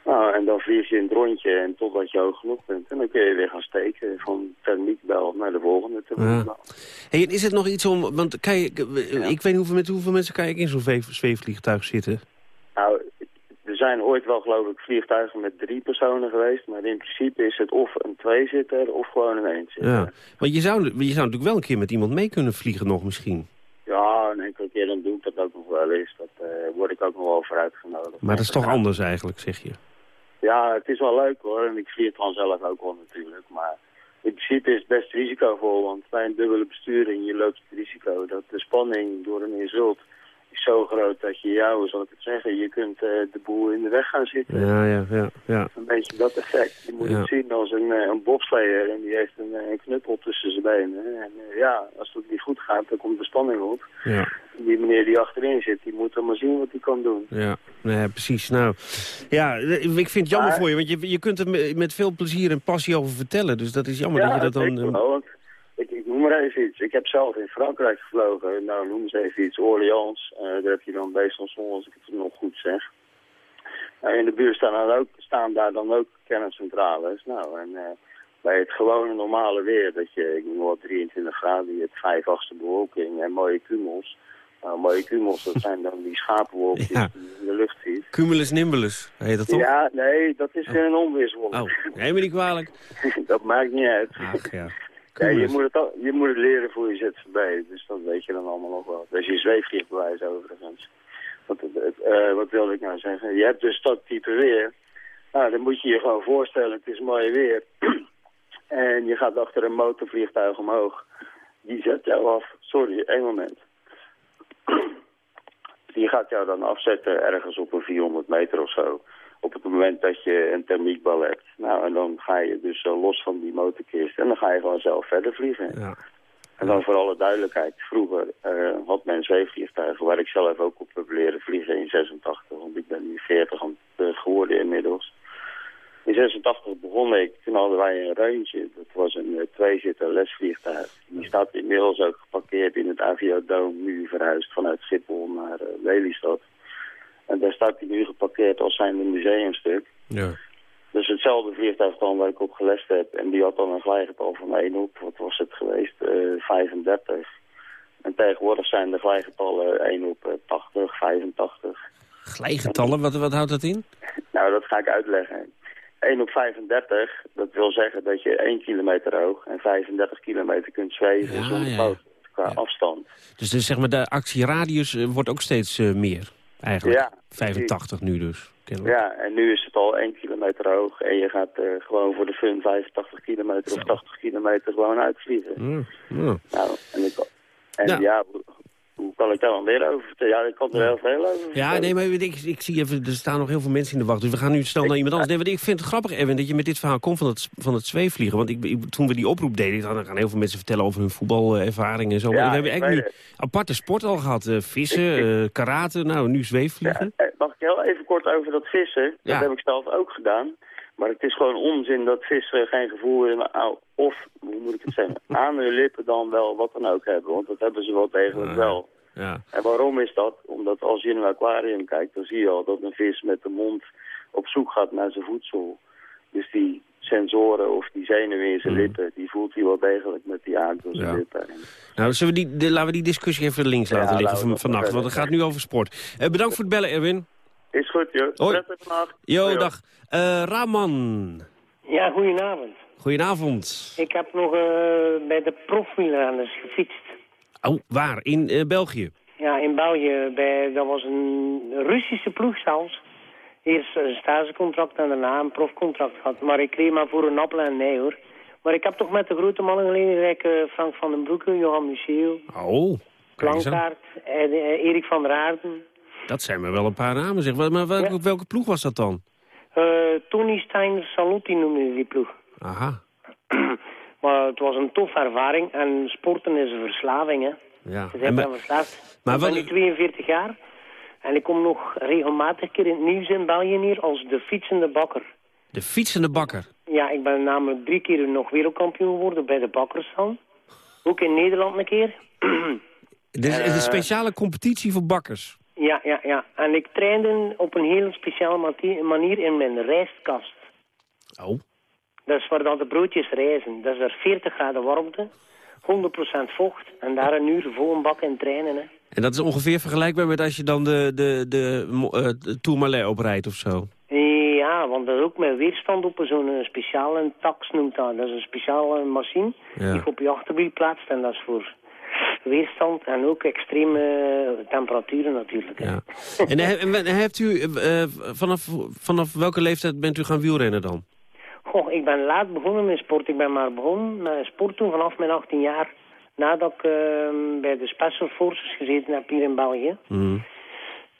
Nou, en dan vlieg je in het rondje en totdat je hoog genoeg bent. En dan kun je weer gaan steken van thermiekbel naar de volgende thermiekbel. Hey, en is het nog iets om... Want kan je, ik weet niet hoeveel, met hoeveel mensen kan je in zo'n zweef- zweefvliegtuig zitten? Nou, er zijn ooit wel geloof ik vliegtuigen met drie personen geweest. Maar in principe is het of een tweezitter of gewoon een eenzitter. Ja. Want je zou, je zou natuurlijk wel een keer met iemand mee kunnen vliegen nog misschien. Ja, een enkele keer dan doe ik dat ook nog wel eens. Dat eh, word ik ook nog wel voor uitgenodigd. Maar dat is toch anders eigenlijk, zeg je? Ja, het is wel leuk hoor. En ik vlieg dan zelf ook wel natuurlijk. Maar in principe is het best risicovol. Want bij een dubbele besturing je loopt het risico dat de spanning door een insult zo groot dat je, hoe zal ik het zeggen, je kunt eh, de boel in de weg gaan zitten. Ja, ja, ja. ja. Een beetje dat effect. Je moet Ja. het zien als een, eh, een bobsleer en die heeft een, eh, een knuppel tussen zijn benen. En ja, als het niet goed gaat, dan komt de spanning op. ja. Die meneer die achterin zit, die moet dan maar zien wat hij kan doen. Ja, nee, precies. Nou, ja, ik vind het jammer Maar- voor je, want je, je kunt er me- met veel plezier en passie over vertellen. Dus dat is jammer dat je dat dan... ik, ik noem maar even iets. Ik heb zelf in Frankrijk gevlogen. Nou, noem eens even iets. Orléans. Eh, daar heb je dan Besançon, als ik het nog goed zeg. Nou, in de buurt staan, dan ook, staan daar dan ook kerncentrales. Nou, en eh, bij het gewone normale weer, dat je, ik noem wat 23 graden, je hebt vijf achtste bewolking en mooie kumels. Nou, mooie kumels, dat zijn dan die schapenwolkjes Ja. die je in de lucht ziet. Cumulus nimbulus, heet dat toch? Ja, nee, dat is weer een onweerswolk. Oh, neem me niet kwalijk. dat maakt niet uit. Ach ja. Ja, je moet, het al, je moet het leren voor je ZVB, dus dat weet je dan allemaal nog wel. Dat is je zweefvliegbewijs overigens. Wat, het- het, eh, wat wilde ik nou zeggen? Je hebt dus dat type weer. Nou, dan moet je je gewoon voorstellen, het is mooi weer. en je gaat achter een motorvliegtuig omhoog. Die zet jou af. Sorry, één moment. Die gaat jou dan afzetten ergens op een 400 meter of zo. Op het moment dat je een thermiekbal hebt. Nou, en dan ga je dus eh, los van die motorkist. En dan ga je gewoon zelf verder vliegen. Ja. En dan voor alle duidelijkheid. Vroeger eh, had men zweefvliegtuigen waar ik zelf ook op heb leren vliegen in 86. Want ik ben nu 40 aan het, eh, geworden inmiddels. In 86 begon ik, toen hadden wij een Reuntje. Dat was een uh, tweezitter lesvliegtuig. Die staat inmiddels ook geparkeerd in het Aviodome. Nu verhuisd vanuit Schiphol naar eh, Lelystad. En daar staat hij nu geparkeerd als zijn een museumstuk. Ja. Dus hetzelfde vliegtuig dan waar ik op gelest heb. En die had dan een glijgetal van 1 op. Wat was het geweest? Eh 35. En tegenwoordig zijn de glijgetallen 1 op eh, 80, 85. Glijgetallen, wat, wat houdt dat in? Nou, dat ga ik uitleggen. 1 op 35, dat wil zeggen dat je 1 kilometer hoog en 35 kilometer kunt zweven Ja, zonder ja. qua afstand. Dus, dus zeg maar, de actieradius eh, wordt ook steeds eh, meer, eigenlijk. Ja, 85 nu dus, kennelijk. Ja, en nu is het al 1 kilometer hoog en je gaat eh, gewoon voor de fun 85 kilometer of 80 kilometer gewoon uitvliegen. Mm, mm. Nou, en, ik, en Ja. ja, hoe, kan ik daar dan weer over vertellen? Ja, ik kan er heel veel over Ja, nee, maar ik, ik zie even, er staan nog heel veel mensen in de wacht. Dus we gaan nu snel naar iemand anders. Nee, want ik vind het grappig, Erwin, dat je met dit verhaal komt van het, van het zweefvliegen. Want ik, ik- toen we die oproep deden, dan gaan heel veel mensen vertellen over hun voetbalervaring en zo. Maar we hebben eigenlijk nu aparte sport al gehad. eh, vissen, eh, karate, nou, nu zweefvliegen. Eh, Mag ik heel even kort over dat vissen? Ja. Dat heb ik zelf ook gedaan. Maar het is gewoon onzin dat vissen geen gevoel nou, Of, hoe moet ik het zeggen, aan hun lippen dan wel wat dan ook hebben. Want dat hebben ze wel degelijk wel. Ja. En waarom is dat? Omdat als je in een aquarium kijkt, dan zie je al dat een vis met de mond op zoek gaat naar zijn voedsel. Dus die sensoren of die zenuwen in zijn lippen, die voelt hij wel degelijk met die aard door zijn. Ja. lippen. En- Nou, zullen we die, de- laten we die discussie even links Ja, laten liggen van, vannacht. Want het gaat nu over sport. Eh, bedankt voor het bellen, Erwin. Is goed, joh. Hoi. Prettige nacht. Jo, Hoi, dag. Eh Raman. Ja, goedenavond. Goedenavond. Ik heb nog eh, bij de profwielrenners gefietst. Oh, waar? In eh, België? Ja, in België. Bij, dat was een Russische ploeg zelfs. Eerst een stagecontract en daarna een profcontract gehad. Maar ik kreeg maar voor een appel en nee hoor. Maar ik heb toch met de grote mannen geleden, gelijk eh, Frank van den Broeke, Johan Museeuw, Oh. Plankaart, en, Erik van der Aarden, Dat zijn maar wel een paar namen, zeg. Maar welke, Ja. welke ploeg was dat dan? eh, Tony Steiner Saluti noemde die ploeg. Aha, maar het was een toffe ervaring en sporten is een verslaving hè. ja. En bent maar- verslaafd. maar ik ben nu 42 jaar en ik kom nog regelmatig een keer in het nieuws in België neer als de fietsende bakker. de fietsende bakker. Ja, ik ben namelijk drie keer nog wereldkampioen geworden bij de bakkersstand. Ook in Nederland een keer. Dit is Eh. een speciale competitie voor bakkers. Ja, ja, ja. En ik trainde op een heel speciale manier in mijn rijstkast. Oh, Dat is waar dan de broodjes rijzen. Dat is daar 40 graden warmte, 100% vocht en daar een uur vol een bak in trainen. Hè. en dat is ongeveer vergelijkbaar met als je dan de, de, de, eh, de Tourmalet oprijdt of zo. Ja, want dat is ook met weerstand op zo'n eh, speciale tax noemt dat. Dat is een speciale machine Ja. die je op je achterwiel plaatst. En dat is voor weerstand en ook extreme temperaturen natuurlijk. Ja. En, he- en, en hebt u, eh, vanaf, vanaf welke leeftijd bent u gaan wielrennen dan? Goh, ik ben laat begonnen met sport. Ik ben maar begonnen met sport toen vanaf mijn 18 jaar. nadat ik ehm, bij de Special Forces gezeten heb hier in België. Mhm.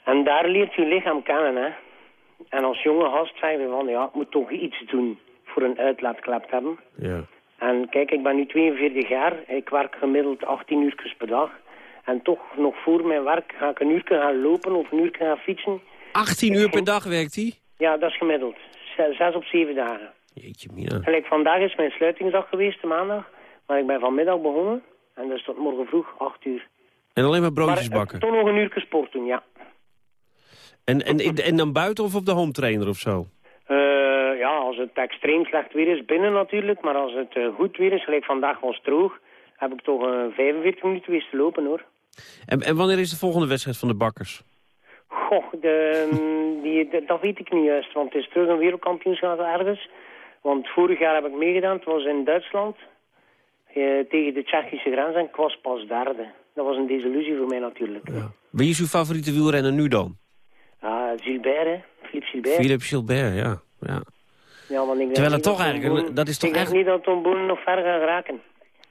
En daar leert je lichaam kennen, hè. En als jonge gast zeg je van, ja, ik moet toch iets doen voor een uitlaatklep te hebben. Ja. En kijk, ik ben nu 42 jaar. Ik werk gemiddeld 18 uur per dag. En toch, nog voor mijn werk ga ik een uur gaan lopen of een uur gaan fietsen. 18 uur per dag werkt hij? Ja, dat is gemiddeld. Zes, op zeven dagen. Jeetje mina. Gelijk vandaag is mijn sluitingsdag geweest, de maandag. Maar ik ben vanmiddag begonnen. En dat is tot morgen vroeg, 8 uur. En alleen maar broodjes maar, eh, bakken? toch nog een uur sport doen, ja. En, en, en dan buiten of op de home trainer of zo? Eh, ja, als het extreem slecht weer is, binnen natuurlijk. Maar als het eh, goed weer is, gelijk vandaag was het droog, heb ik toch eh 45 minuten geweest te lopen hoor. En, en wanneer is de volgende wedstrijd van de bakkers? Goh, de, mm, die, de- dat weet ik niet juist, want het is terug een wereldkampioenschap ergens. Want vorig jaar heb ik meegedaan, het was in Duitsland, eh, tegen de Tsjechische grens en ik was pas derde. Dat was een desillusie voor mij natuurlijk. Ja, Wie is uw favoriete wielrenner nu dan? Gilbert, hè. Philippe Gilbert. Philippe Gilbert, ja. ja. Ja, want ik denk Terwijl het niet toch eigenlijk- dat is toch Ik denk eigenlijk- niet dat Tom Boon nog ver gaat raken.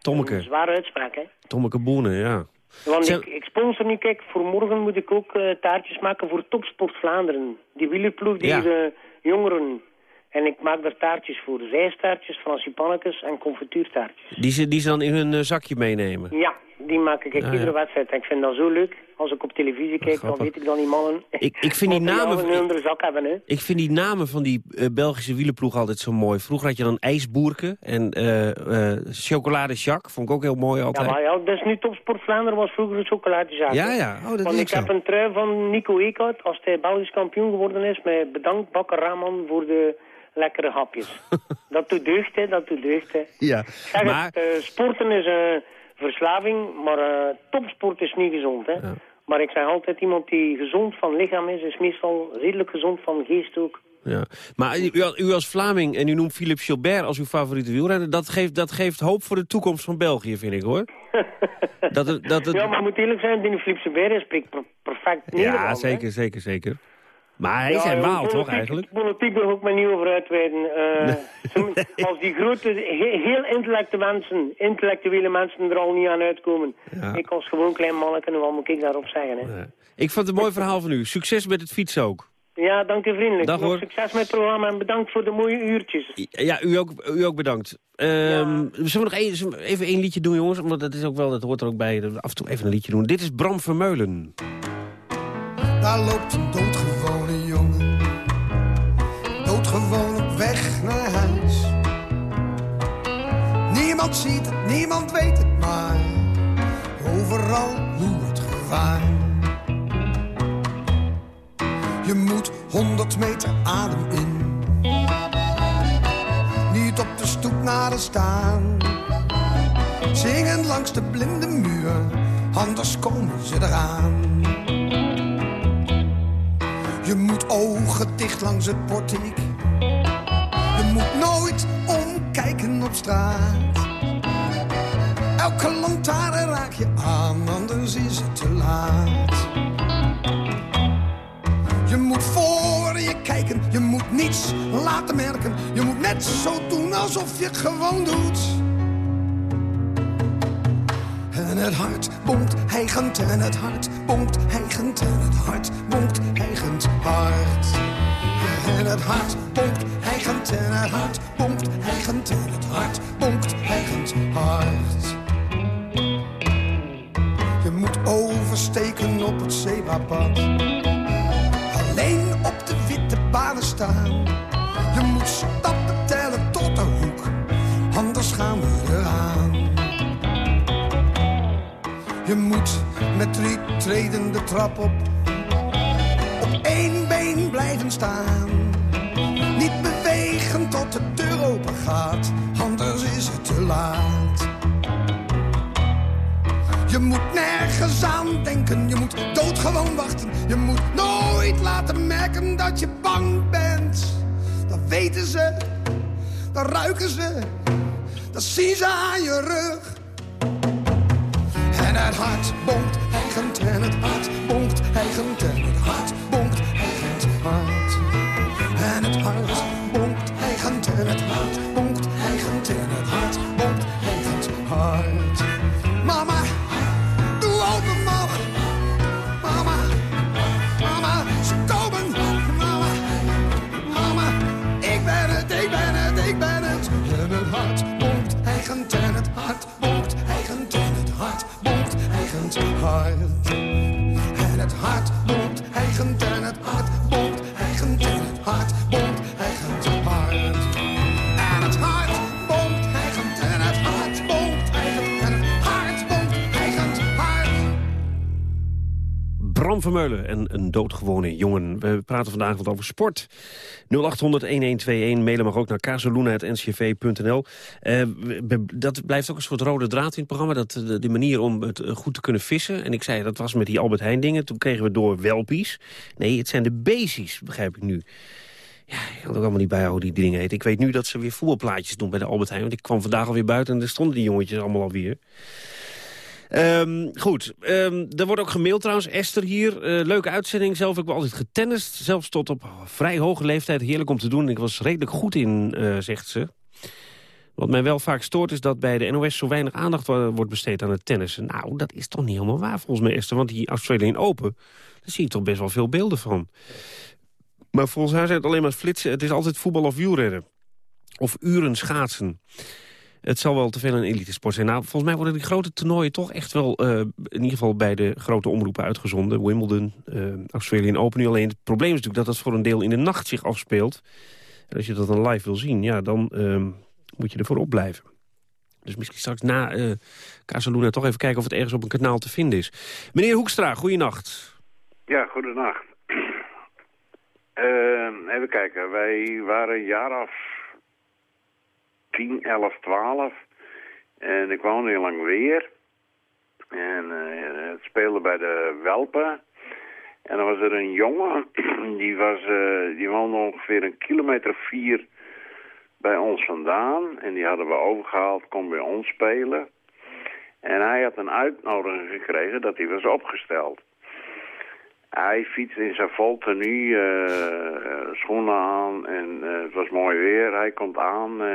Tommeke. Een zware uitspraak, hè. Tommeke Boenen, ja. Want ik, ik sponsor nu, kijk, voor morgen moet ik ook eh, taartjes maken voor Topsport Vlaanderen. Die wielerploeg, die Ja. de jongeren. En ik maak daar taartjes voor. Rijstaartjes, fransipannetjes en confituurtaartjes. Die ze, die ze dan in hun eh, zakje meenemen. Ja, die maak ik Ah, ja. iedere wedstrijd. En ik vind dat zo leuk. Als ik op televisie kijk, dan weet ik dan die mannen... Ik, ik vind die namen... hun zak hebben, hè. Ik vind die namen van die eh, Belgische wielerploeg altijd zo mooi. Vroeger had je dan IJsboerke en eh eh Chocolade Jacques. Vond ik ook heel mooi Ja, altijd. maar ja, dus nu Topsport Vlaanderen was vroeger een chocoladezaak. Ja, ja. Oh, dat Want is ik zo. heb een trui van Nico Eekhout, als hij Belgisch kampioen geworden is, met bedankt Bakker Raman voor de lekkere hapjes. dat doet deugd, hè, dat doet deugd, hè. Ja, Zeg maar... het, sporten is een verslaving, maar eh, topsport is niet gezond, hè. Maar ik zeg altijd, iemand die gezond van lichaam is, is meestal redelijk gezond van geest ook. Ja. Maar u, u als Vlaming en u noemt Philippe Gilbert als uw favoriete wielrenner... Dat geeft, dat geeft hoop voor de toekomst van België, vind ik, hoor. dat het, dat het... Ja, maar moet eerlijk zijn, die Philippe Sebert spreekt per- perfect Ja, Nederlands, hè. zeker, zeker, zeker. Maar hij is Ja, een joh, Waal, toch, politiek- eigenlijk? Politiek wil ik ook maar niet over uitweiden. Eh, ze- Als die grote, he- heel intellectuele mensen, intellectuele mensen er al niet aan uitkomen. Ja. Ik als gewoon klein manneke, wat moet ik daarop zeggen? Hè? Ik vond het een mooi verhaal van u. Succes met het fietsen ook. Ja, dank u vriendelijk. Dag, Nog hoor. succes met het programma en bedankt voor de mooie uurtjes. Ja, u ook, u ook bedankt. Ehm, Zullen we nog één- zullen we even één liedje doen, jongens? Want dat, is ook wel, dat hoort er ook bij. Af en toe even een liedje doen. Dit is Bram Vermeulen. Daar loopt een Niemand ziet het, niemand weet het, maar overal loert gevaar. Je moet honderd meter adem in. Niet op de stoep naar de staan. Zingen langs de blinde muur, anders komen ze eraan. Je moet ogen dicht langs het portiek. Je moet nooit omkijken op straat. Elke lantaarn raak je aan, anders is het te laat. Je moet voor je kijken, je moet niets laten merken. Je moet net zo doen alsof je het gewoon doet. En het hart bonkt hijgend en het hart bonkt hijgend en het hart bonkt hijgend hard. En het hart bonkt hijgend en het hart bonkt hijgend en het hart oversteken op het zebrapad. Alleen op de witte banen staan. Je moet stappen tellen tot de hoek, anders gaan we eraan. Je moet met drie treden de trap op. Op één been blijven staan. Niet bewegen tot de deur open gaat, anders is het te laat. Je moet nergens aan denken, je moet doodgewoon wachten. Je moet nooit laten merken dat je bang bent. Dat weten ze, dat ruiken ze, dat zien ze aan je rug. En het hart bonkt Vermeulen en een doodgewone jongen. We praten vandaag over sport. 0800-1121, mailen mag ook naar kazeluna.ncv.nl. Uh, dat blijft ook een soort rode draad in het programma. Dat, de, de, manier om het eh, goed te kunnen vissen. En ik zei, dat was met die Albert Heijn dingen. Toen kregen we door welpies. Nee, het zijn de bezies, begrijp ik nu. Ja, ik kan ook allemaal niet bijhouden hoe die dingen heet. Ik weet nu dat ze weer voetbalplaatjes doen bij de Albert Heijn. Want ik kwam vandaag alweer buiten en er stonden die jongetjes allemaal alweer. Um, goed, um, er wordt ook gemaild trouwens. Esther hier, uh, leuke uitzending. Zelf ik altijd getennist. Zelfs tot op vrij hoge leeftijd. Heerlijk om te doen. Ik was redelijk goed in, uh, zegt ze. Wat mij wel vaak stoort is dat bij de NOS zo weinig aandacht wordt besteed aan het tennissen. Nou, dat is toch niet helemaal waar volgens mij, Esther. Want die Australian Open, daar zie je toch best wel veel beelden van. Maar volgens haar zijn het alleen maar flitsen. Het is altijd voetbal of wielrennen. Of uren schaatsen. Het zal wel te veel een elitesport zijn. Nou, volgens mij worden die grote toernooien toch echt wel... Uh, in ieder geval bij de grote omroepen uitgezonden. Wimbledon, uh, Australian Open nu alleen. Het probleem is natuurlijk dat dat voor een deel in de nacht zich afspeelt. En als je dat dan live wil zien, ja, dan uh, moet je ervoor opblijven. Dus misschien straks na uh, Casaluna toch even kijken of het ergens op een kanaal te vinden is. Meneer Hoekstra, goeienacht. Ja, goedenacht. even kijken, wij waren een jaar of 10, 11, 12. En ik woonde lang weer. En uh, het speelde bij de Welpen. En dan was er een jongen, die, was, uh, die woonde ongeveer een kilometer vier bij ons vandaan. En die hadden we overgehaald, kon bij ons spelen. En hij had een uitnodiging gekregen dat hij was opgesteld. Hij fietst in zijn vol tenue, uh, schoenen aan en uh, het was mooi weer. Hij komt aan uh,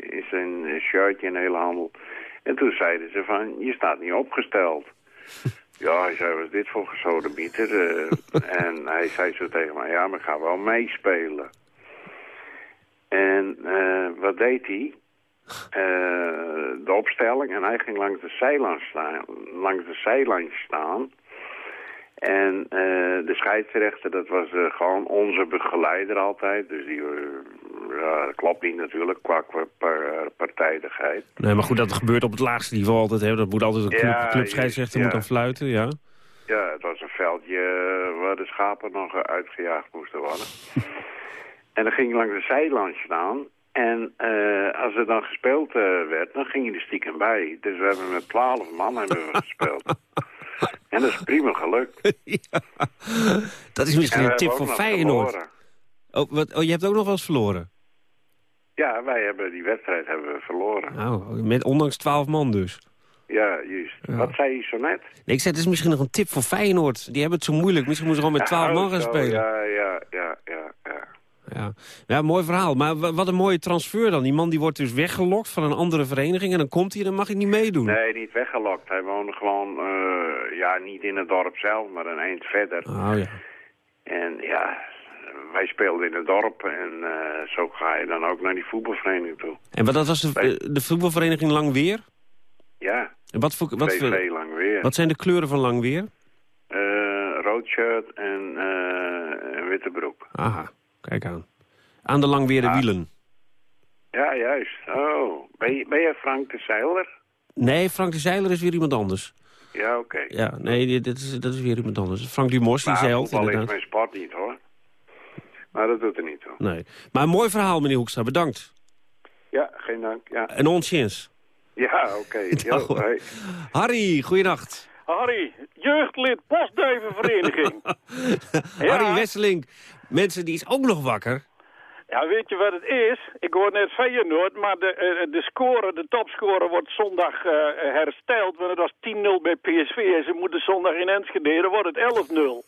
in zijn shirtje en hele handel. En toen zeiden ze van, je staat niet opgesteld. ja, hij zei, wat is dit voor gesodemieter? en hij zei zo tegen mij, ja, maar ik ga wel meespelen. En wat deed hij? de opstelling en hij ging langs de zijlijn staan. Langs de zijlijn staan en uh, de scheidsrechter, dat was uh, gewoon onze begeleider altijd. Dus die, uh, klopt niet natuurlijk qua, qua par, partijdigheid. Nee, maar goed, dat gebeurt op het laagste niveau altijd. Hè? Dat moet altijd een club, ja, clubscheidsrechter ja. moet dan fluiten, ja. Ja, het was een veldje waar de schapen nog uitgejaagd moesten worden. en dan ging langs de zijlijn staan. En als er dan gespeeld werd, dan ging je er stiekem bij. Dus we hebben met twaalf man hebben we gespeeld. En dat is prima gelukt. ja, dat is misschien een tip voor Feyenoord. Oh, wat, oh, je hebt ook nog wel eens verloren? Ja, wij hebben die wedstrijd hebben we verloren. Oh, met, ondanks twaalf man dus? Ja, juist. Wat zei je zo net? Nee, ik zei, het is misschien nog een tip voor Feyenoord. Die hebben het zo moeilijk. Misschien moeten ze gewoon met twaalf man gaan spelen. Ja, ja, ja, ja, ja. Ja. ja, mooi verhaal. Maar wat een mooie transfer dan. Die man die wordt dus weggelokt van een andere vereniging... en dan komt hij en dan mag hij niet meedoen. Nee, niet weggelokt. Hij woonde gewoon, uh, ja, niet in het dorp zelf, maar een eind verder. Oh ja. En ja, wij speelden in het dorp en uh, zo ga je dan ook naar die voetbalvereniging toe. En wat dat was de, de voetbalvereniging Langweer? Ja, en wat voor, wat, voor, Langweer. wat zijn de kleuren van Langweer? Uh, rood shirt en uh, witte broek. Aha. Kijk aan. Aan de langweren wielen. Ja, juist. Oh, ben je, ben je Frank de Zeiler? Nee, Frank de Zeiler is weer iemand anders. Ja, oké. Ja, nee, dit is, dat is weer iemand anders. Frank Dumos, die nou, zeilt inderdaad. is mijn sport niet, hoor. Maar dat doet er niet toe. Nee. Maar een mooi verhaal, meneer Hoekstra. Bedankt. Ja, geen dank. Ja. En onsjens. Ja, oké. Okay. Harry, goeienacht. Harry, jeugdlid Postduivenvereniging. Harry Wesseling, mensen die is ook nog wakker. Ja, weet je wat het is? Ik hoor net Feyenoord, maar de, uh, de score, de topscore wordt zondag uh, hersteld. Want het was 10-0 bij PSV en ze moeten zondag in Enschede, dan wordt het 11-0.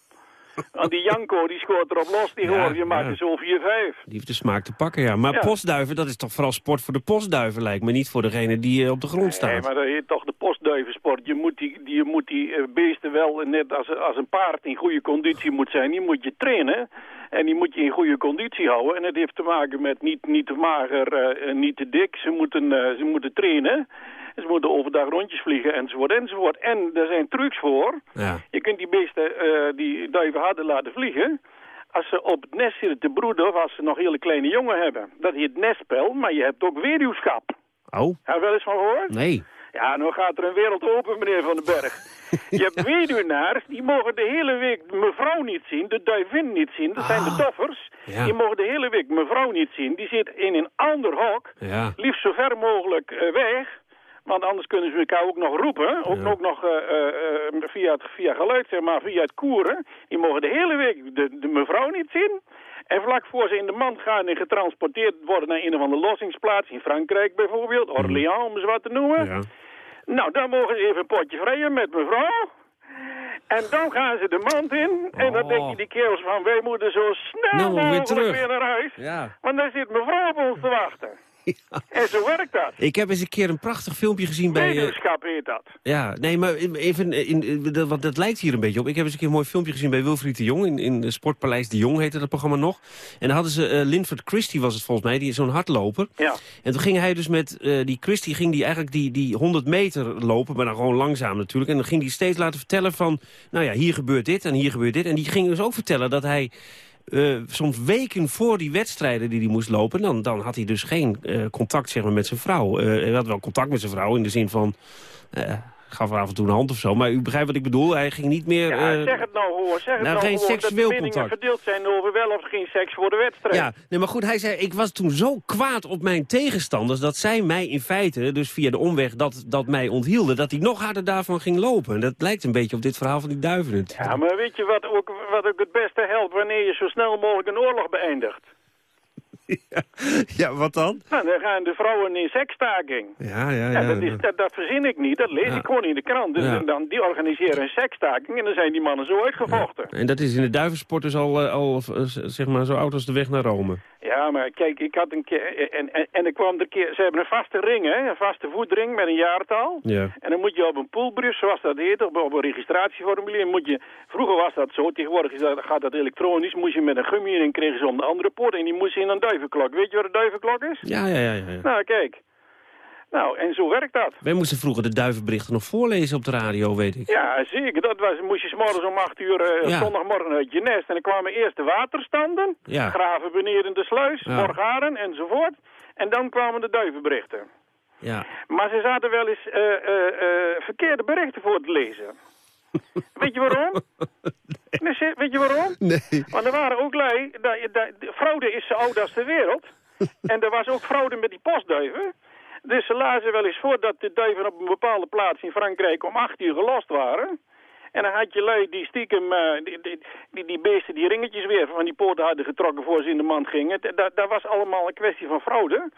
Want die Janko, die scoort erop los, die ja, hoor je maakt ja. zo 4-5. Die heeft de smaak te pakken, ja. Maar ja. postduiven, dat is toch vooral sport voor de postduiven, lijkt me. Niet voor degene die uh, op de grond staat. Nee, maar dat heet toch de postduivensport. Je moet die, die, je moet die uh, beesten wel, net als, als een paard in goede conditie moet zijn, die moet je trainen. En die moet je in goede conditie houden. En het heeft te maken met niet, niet te mager, uh, niet te dik. Ze moeten, ze moeten trainen. Ze moeten overdag rondjes vliegen enzovoort enzovoort. En er zijn trucs voor. Ja. Je kunt die beesten, uh, die duiven harder laten vliegen. Als ze op het nest zitten te broeden of als ze nog hele kleine jongen hebben. Dat heet nestspel, maar je hebt ook weduwschap. Oh. Heb je wel eens van gehoord? Nee. Ja, nou gaat er een wereld open, meneer Van den Berg. Je hebt weduwnaars, die mogen de hele week mevrouw niet zien, de duivin niet zien. Dat zijn de toffers. Ja. Die mogen de hele week mevrouw niet zien. Die zit in een ander hok, Ja. liefst zo ver mogelijk eh, weg. Want anders kunnen ze elkaar ook nog roepen. Ook, ook nog eh, eh, eh, via, het, via geluid, zeg maar, via het koeren. Die mogen de hele week de, de mevrouw niet zien. En vlak voor ze in de mand gaan en getransporteerd worden naar een of andere lossingsplaats. In Frankrijk bijvoorbeeld, Orléans om ze wat te noemen. Ja. Nou, dan mogen ze even een potje vrijen met mevrouw. En dan gaan ze de mand in. En dan Oh. denk je die kerels van, wij moeten zo snel Nou, weer mogelijk weer naar huis. Ja. Want daar zit mevrouw op ons te wachten. En zo werkt dat. Ik heb eens een keer een prachtig filmpje gezien bij... eh, Wetenschap heet dat. Ja, nee, maar even, in, in, dat, want dat lijkt hier een beetje op. Ik heb eens een keer een mooi filmpje gezien bij Wilfried de Jong... in, in Sportpaleis de Jong heette dat programma nog. En dan hadden ze, eh Linford Christie was het volgens mij, die is zo'n hardloper. Ja. En toen ging hij dus met eh, die Christie, ging die eigenlijk die, die 100 meter lopen... maar dan gewoon langzaam natuurlijk. En dan ging hij steeds laten vertellen van... nou ja, hier gebeurt dit en hier gebeurt dit. En die ging dus ook vertellen dat hij... eh, soms weken voor die wedstrijden die hij moest lopen... dan, dan had hij dus geen eh, contact zeg maar, met zijn vrouw. Eh, hij had wel contact met zijn vrouw in de zin van... gaf haar af en toe een hand of zo. Maar u begrijpt wat ik bedoel. Hij ging niet meer... Ja, eh, zeg het nou hoor. Zeg het nou, nou, geen gewoon seksueel dat de contact. verdeeld zijn over wel of geen seks voor de wedstrijd. Ja, nee, maar goed, hij zei, ik was toen zo kwaad op mijn tegenstanders... dat zij mij in feite, dus via de omweg dat, dat mij onthielden... dat hij nog harder daarvan ging lopen. En dat lijkt een beetje op dit verhaal van die duiven. Ja, maar weet je wat ook, wat ook het beste helpt wanneer je zo snel mogelijk een oorlog beëindigt? Ja, wat dan? Nou, dan gaan de vrouwen in sekstaking. Ja, ja, Ja, ja. dat, is, dat, dat verzin ik niet, dat lees Ja. ik gewoon in de krant. Dus Ja. dan, die organiseren een sekstaking en dan zijn die mannen zo uitgevochten. En dat is in de duivensport dus al, eh, al eh, zeg maar, zo oud als de weg naar Rome. Ja, maar kijk, ik had een keer... En, en, en ik kwam er een keer... Ze hebben een vaste ring, hè? Een vaste voetring met een jaartal. Ja. En dan moet je op een poolbrief, zoals dat heet, op, op een registratieformulier, moet je... Vroeger was dat zo, tegenwoordig is dat, gaat dat elektronisch. Moest je met een gummi in en kregen ze om de andere poort. En die moest je in een duivenklok. Weet je wat een duivenklok is? Ja, ja, ja, ja. ja. Nou, kijk. Nou, en zo werkt dat. Wij moesten vroeger de duivenberichten nog voorlezen op de radio, weet ik. Ja, zeker. Dat was, moest je s'morgens om 8 uur eh, Ja. zondagmorgen uit je nest. En dan kwamen eerst de waterstanden, Ja. graven beneden de sluis, Ja. Borgaren enzovoort. En dan kwamen de duivenberichten. Ja. Maar ze zaten wel eens eh, eh, verkeerde berichten voor te lezen. Weet je waarom? Nee, Weet je waarom? Nee. Want er waren ook lui... Dat, dat, de fraude is zo oud als de wereld. En er was ook fraude met die postduiven. Dus ze lazen wel eens voor dat de duiven op een bepaalde plaats in Frankrijk om acht uur gelost waren. En dan had je lui die stiekem, eh, die, die, die, die beesten die ringetjes weer van die poorten hadden getrokken voor ze in de mand gingen. Dat, dat, dat was allemaal een kwestie van fraude.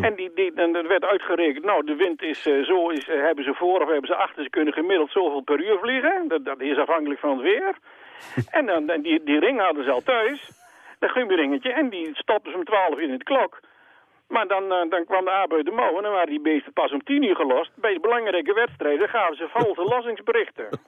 En die, die, en er werd uitgerekend, nou de wind is eh, zo, is, eh, hebben ze voor of hebben ze achter, ze kunnen gemiddeld zoveel per uur vliegen. Dat, dat is afhankelijk van het weer. en dan, die, die ring hadden ze al thuis, dat gummiringetje, en die stopten ze om twaalf in het klok. Maar dan, eh, dan kwam de A bij de mouw en dan waren die beesten pas om tien uur gelost. Bij belangrijke wedstrijden gaven ze valse lossingsberichten.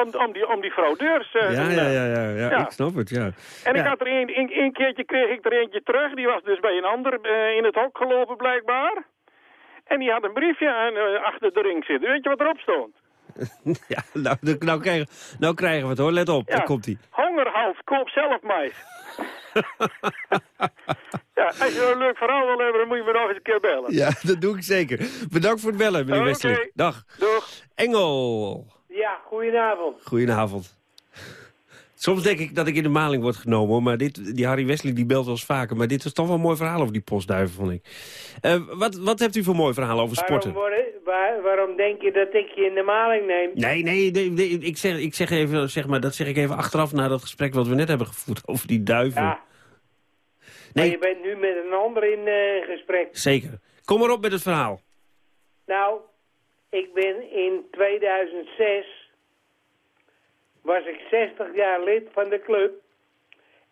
Om, om, die, om die fraudeurs... eh, Ja, ja, ja, ja, ik snap het, ja. En ik had er een, een, een keertje kreeg ik er eentje terug. Die was dus bij een ander eh, in het hok gelopen blijkbaar. En die had een briefje aan, achter de ring zitten. Weet je wat erop stond? ja nou, nou, krijgen, nou krijgen we het hoor, let op, Ja. daar komt hij. Hongerhals, koop zelf mais. ja, als je een leuk verhaal wil hebben, dan moet je me nog eens een keer bellen. Ja, dat doe ik zeker. Bedankt voor het bellen, meneer. Westling. Dag. Doeg. Engel. Ja, goedenavond. Goedenavond. Soms denk ik dat ik in de maling word genomen, maar dit, die Harry Westling die belt wel eens vaker. Maar dit was toch wel een mooi verhaal over die postduiven, vond ik. Eh, wat, wat hebt u voor mooi verhaal over sporten? Waarom, worden- waar- waarom denk je dat ik je in de maling neem? Nee, nee, nee, nee, ik, zeg, ik zeg even, zeg maar, dat zeg ik even achteraf na dat gesprek wat we net hebben gevoerd over die duiven. Ja. Maar Nee, je bent nu met een ander in eh, gesprek. zeker. Kom maar op met het verhaal. Nou, ik ben in 2006... was ik 60 jaar lid van de club.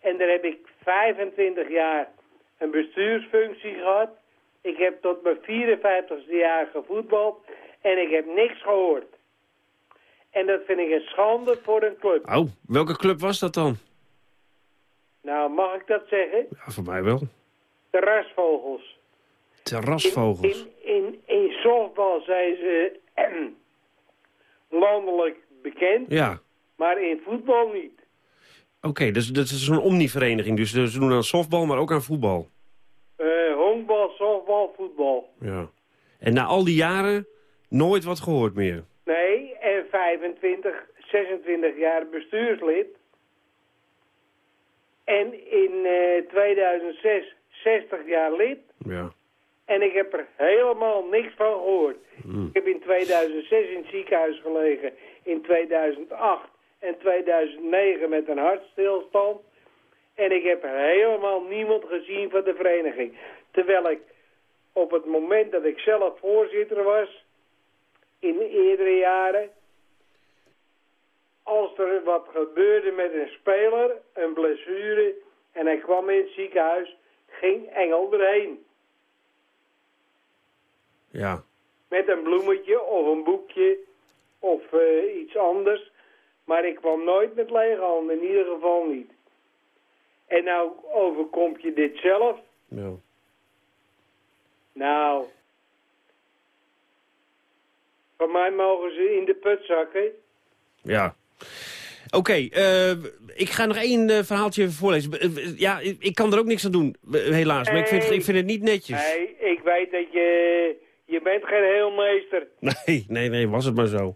En daar heb ik 25 jaar een bestuursfunctie gehad. Ik heb tot mijn 54ste jaar gevoetbald. En ik heb niks gehoord. En dat vind ik een schande voor een club. Oh, welke club was dat dan? Nou, mag ik dat zeggen? Ja, voor mij wel. De rasvogels. Terrasvogels. In, in, in softbal zijn ze landelijk bekend, Ja, maar in voetbal niet. oké, dus dat is een omnivereniging. Dus ze doen aan softbal, maar ook aan voetbal. Eh honkbal, softbal, voetbal. Ja. En na al die jaren Nooit wat gehoord meer. Nee, en 25, 26 jaar bestuurslid. En in eh 2006 60 jaar lid. Ja. En ik heb er helemaal niks van gehoord. Ik heb in 2006 in het ziekenhuis gelegen. In 2008 en 2009 met een hartstilstand. En ik heb helemaal niemand gezien van de vereniging. Terwijl ik op het moment dat ik zelf voorzitter was, in eerdere jaren, als er wat gebeurde met een speler, een blessure, en hij kwam in het ziekenhuis, ging Engel erheen. Ja. Met een bloemetje of een boekje of eh, iets anders. Maar ik kwam nooit met lege handen, in ieder geval niet. En nou overkomt je dit zelf. Ja. Nou, van mij mogen ze in de put zakken. Ja. Oké, eh, ik ga nog één eh, verhaaltje even voorlezen. Eh, ja, ik, ik kan er ook niks aan doen, helaas. Maar ik vind, ik vind het niet netjes. Nee, ik weet dat je... Je bent geen heelmeester. Nee, nee, nee, was het maar zo.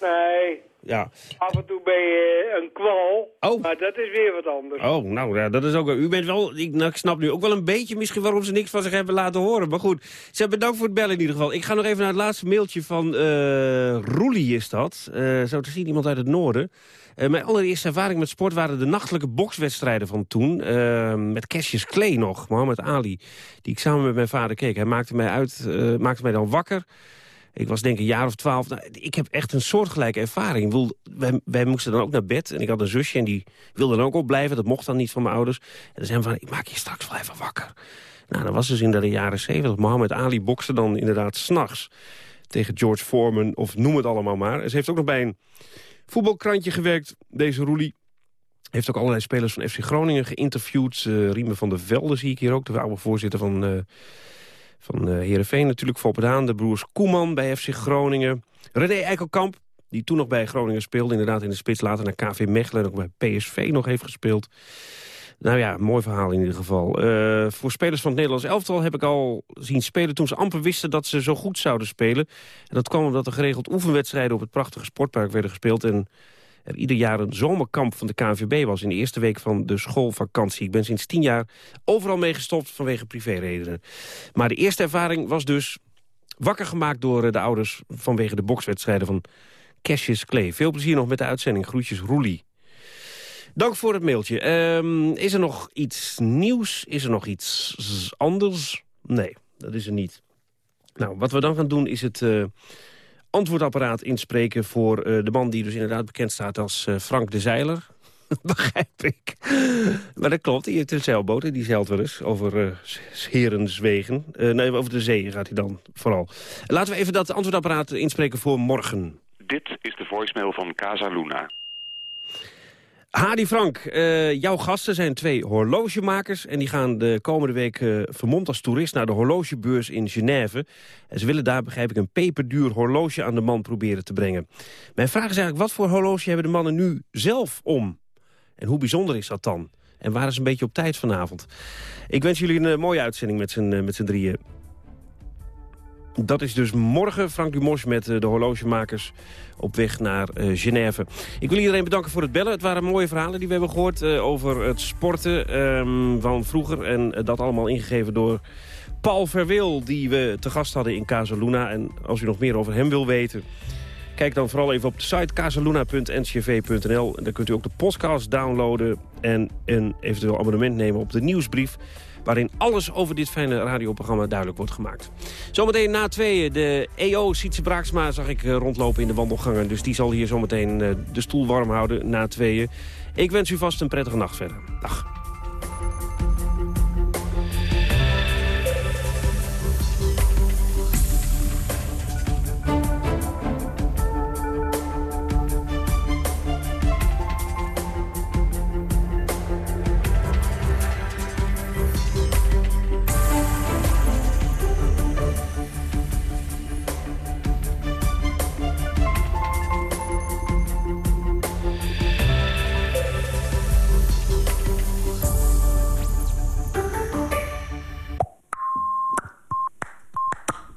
Nee, Ja. af en toe ben je een kwal. Oh. Maar dat is weer wat anders. Oh, nou ja, dat is ook... U bent wel... Ik, nou, ik snap nu ook wel een beetje misschien waarom ze niks van zich hebben laten horen. Maar goed, ze bedankt voor het bellen in ieder geval. Ik ga nog even naar het laatste mailtje van eh Roelie is dat. Eh, zo te zien, iemand uit het noorden. Eh, mijn allereerste ervaring met sport waren de nachtelijke bokswedstrijden van toen. eh, met Cassius Clay nog, Mohammed Ali. Die ik samen met mijn vader keek. Hij maakte mij, uit, eh, maakte mij dan wakker. Ik was denk ik een jaar of twaalf. Nou, ik heb echt een soortgelijke ervaring. Wij, moesten dan ook naar bed. En ik had een zusje en die wilde dan ook opblijven. Dat mocht dan niet van mijn ouders. En dan zei van, ik maak je straks wel even wakker. Nou, dat was dus in de jaren zeventig. Mohammed Ali bokste dan inderdaad s'nachts tegen George Foreman. Of noem het allemaal maar. En ze heeft ook nog bij een voetbalkrantje gewerkt, deze Roelie. Heeft ook allerlei spelers van FC Groningen geïnterviewd. Uh, Riemen van der Velde zie ik hier ook, de oude voorzitter van, uh, van uh, Heerenveen natuurlijk. Volperdaan, de broers Koeman bij FC Groningen. René Eikelkamp, die toen nog bij Groningen speelde. Inderdaad in de spits, later naar KV Mechelen. En ook bij PSV nog heeft gespeeld. Nou ja, mooi verhaal in ieder geval. Uh, voor spelers van het Nederlands elftal heb ik al zien spelen... toen ze amper wisten dat ze zo goed zouden spelen. En dat kwam omdat er geregeld oefenwedstrijden... op het prachtige sportpark werden gespeeld... en er ieder jaar een zomerkamp van de KNVB was... in de eerste week van de schoolvakantie. Ik ben sinds tien jaar overal mee gestopt vanwege privéredenen. Maar de eerste ervaring was dus wakker gemaakt door de ouders... vanwege de bokswedstrijden van Cassius Clay. Veel plezier nog met de uitzending. Groetjes Roelie. Dank voor het mailtje. Um, is er nog iets nieuws? Is er nog iets anders? Nee, dat is er niet. Nou, wat we dan gaan doen is het uh, antwoordapparaat inspreken... voor uh, de man die dus inderdaad bekend staat als uh, Frank de Zeiler. Begrijp ik. Maar dat klopt, die heeft een zeilboot en die zeilt wel eens over Herenswegen. nee, over de zee gaat hij dan vooral. Laten we even dat antwoordapparaat inspreken voor morgen. Dit is de voicemail van Casa Luna. Hadi Frank, uh, jouw gasten zijn twee horlogemakers... en die gaan de komende week uh, vermomd als toerist naar de horlogebeurs in Genève. En ze willen daar, begrijp ik, een peperduur horloge aan de man proberen te brengen. Mijn vraag is eigenlijk, wat voor horloge hebben de mannen nu zelf om? En hoe bijzonder is dat dan? En waren ze een beetje op tijd vanavond? Ik wens jullie een uh, mooie uitzending met z'n met z'n drieën. Dat is dus morgen Frank Dumos met de horlogemakers op weg naar uh, Genève. Ik wil iedereen bedanken voor het bellen. Het waren mooie verhalen die we hebben gehoord uh, over het sporten um, van vroeger. En dat allemaal ingegeven door Paul Verweel, die we te gast hadden in Casaluna. En als u nog meer over hem wil weten... Kijk dan vooral even op de site casaluna.ncv.nl. Daar kunt u ook de podcast downloaden en een eventueel abonnement nemen op de nieuwsbrief waarin alles over dit fijne radioprogramma duidelijk wordt gemaakt. Zometeen na tweeën, de EO Sietse Braaksma zag ik rondlopen in de wandelgangen. Dus die zal hier zometeen de stoel warm houden na tweeën. Ik wens u vast een prettige nacht verder. Dag.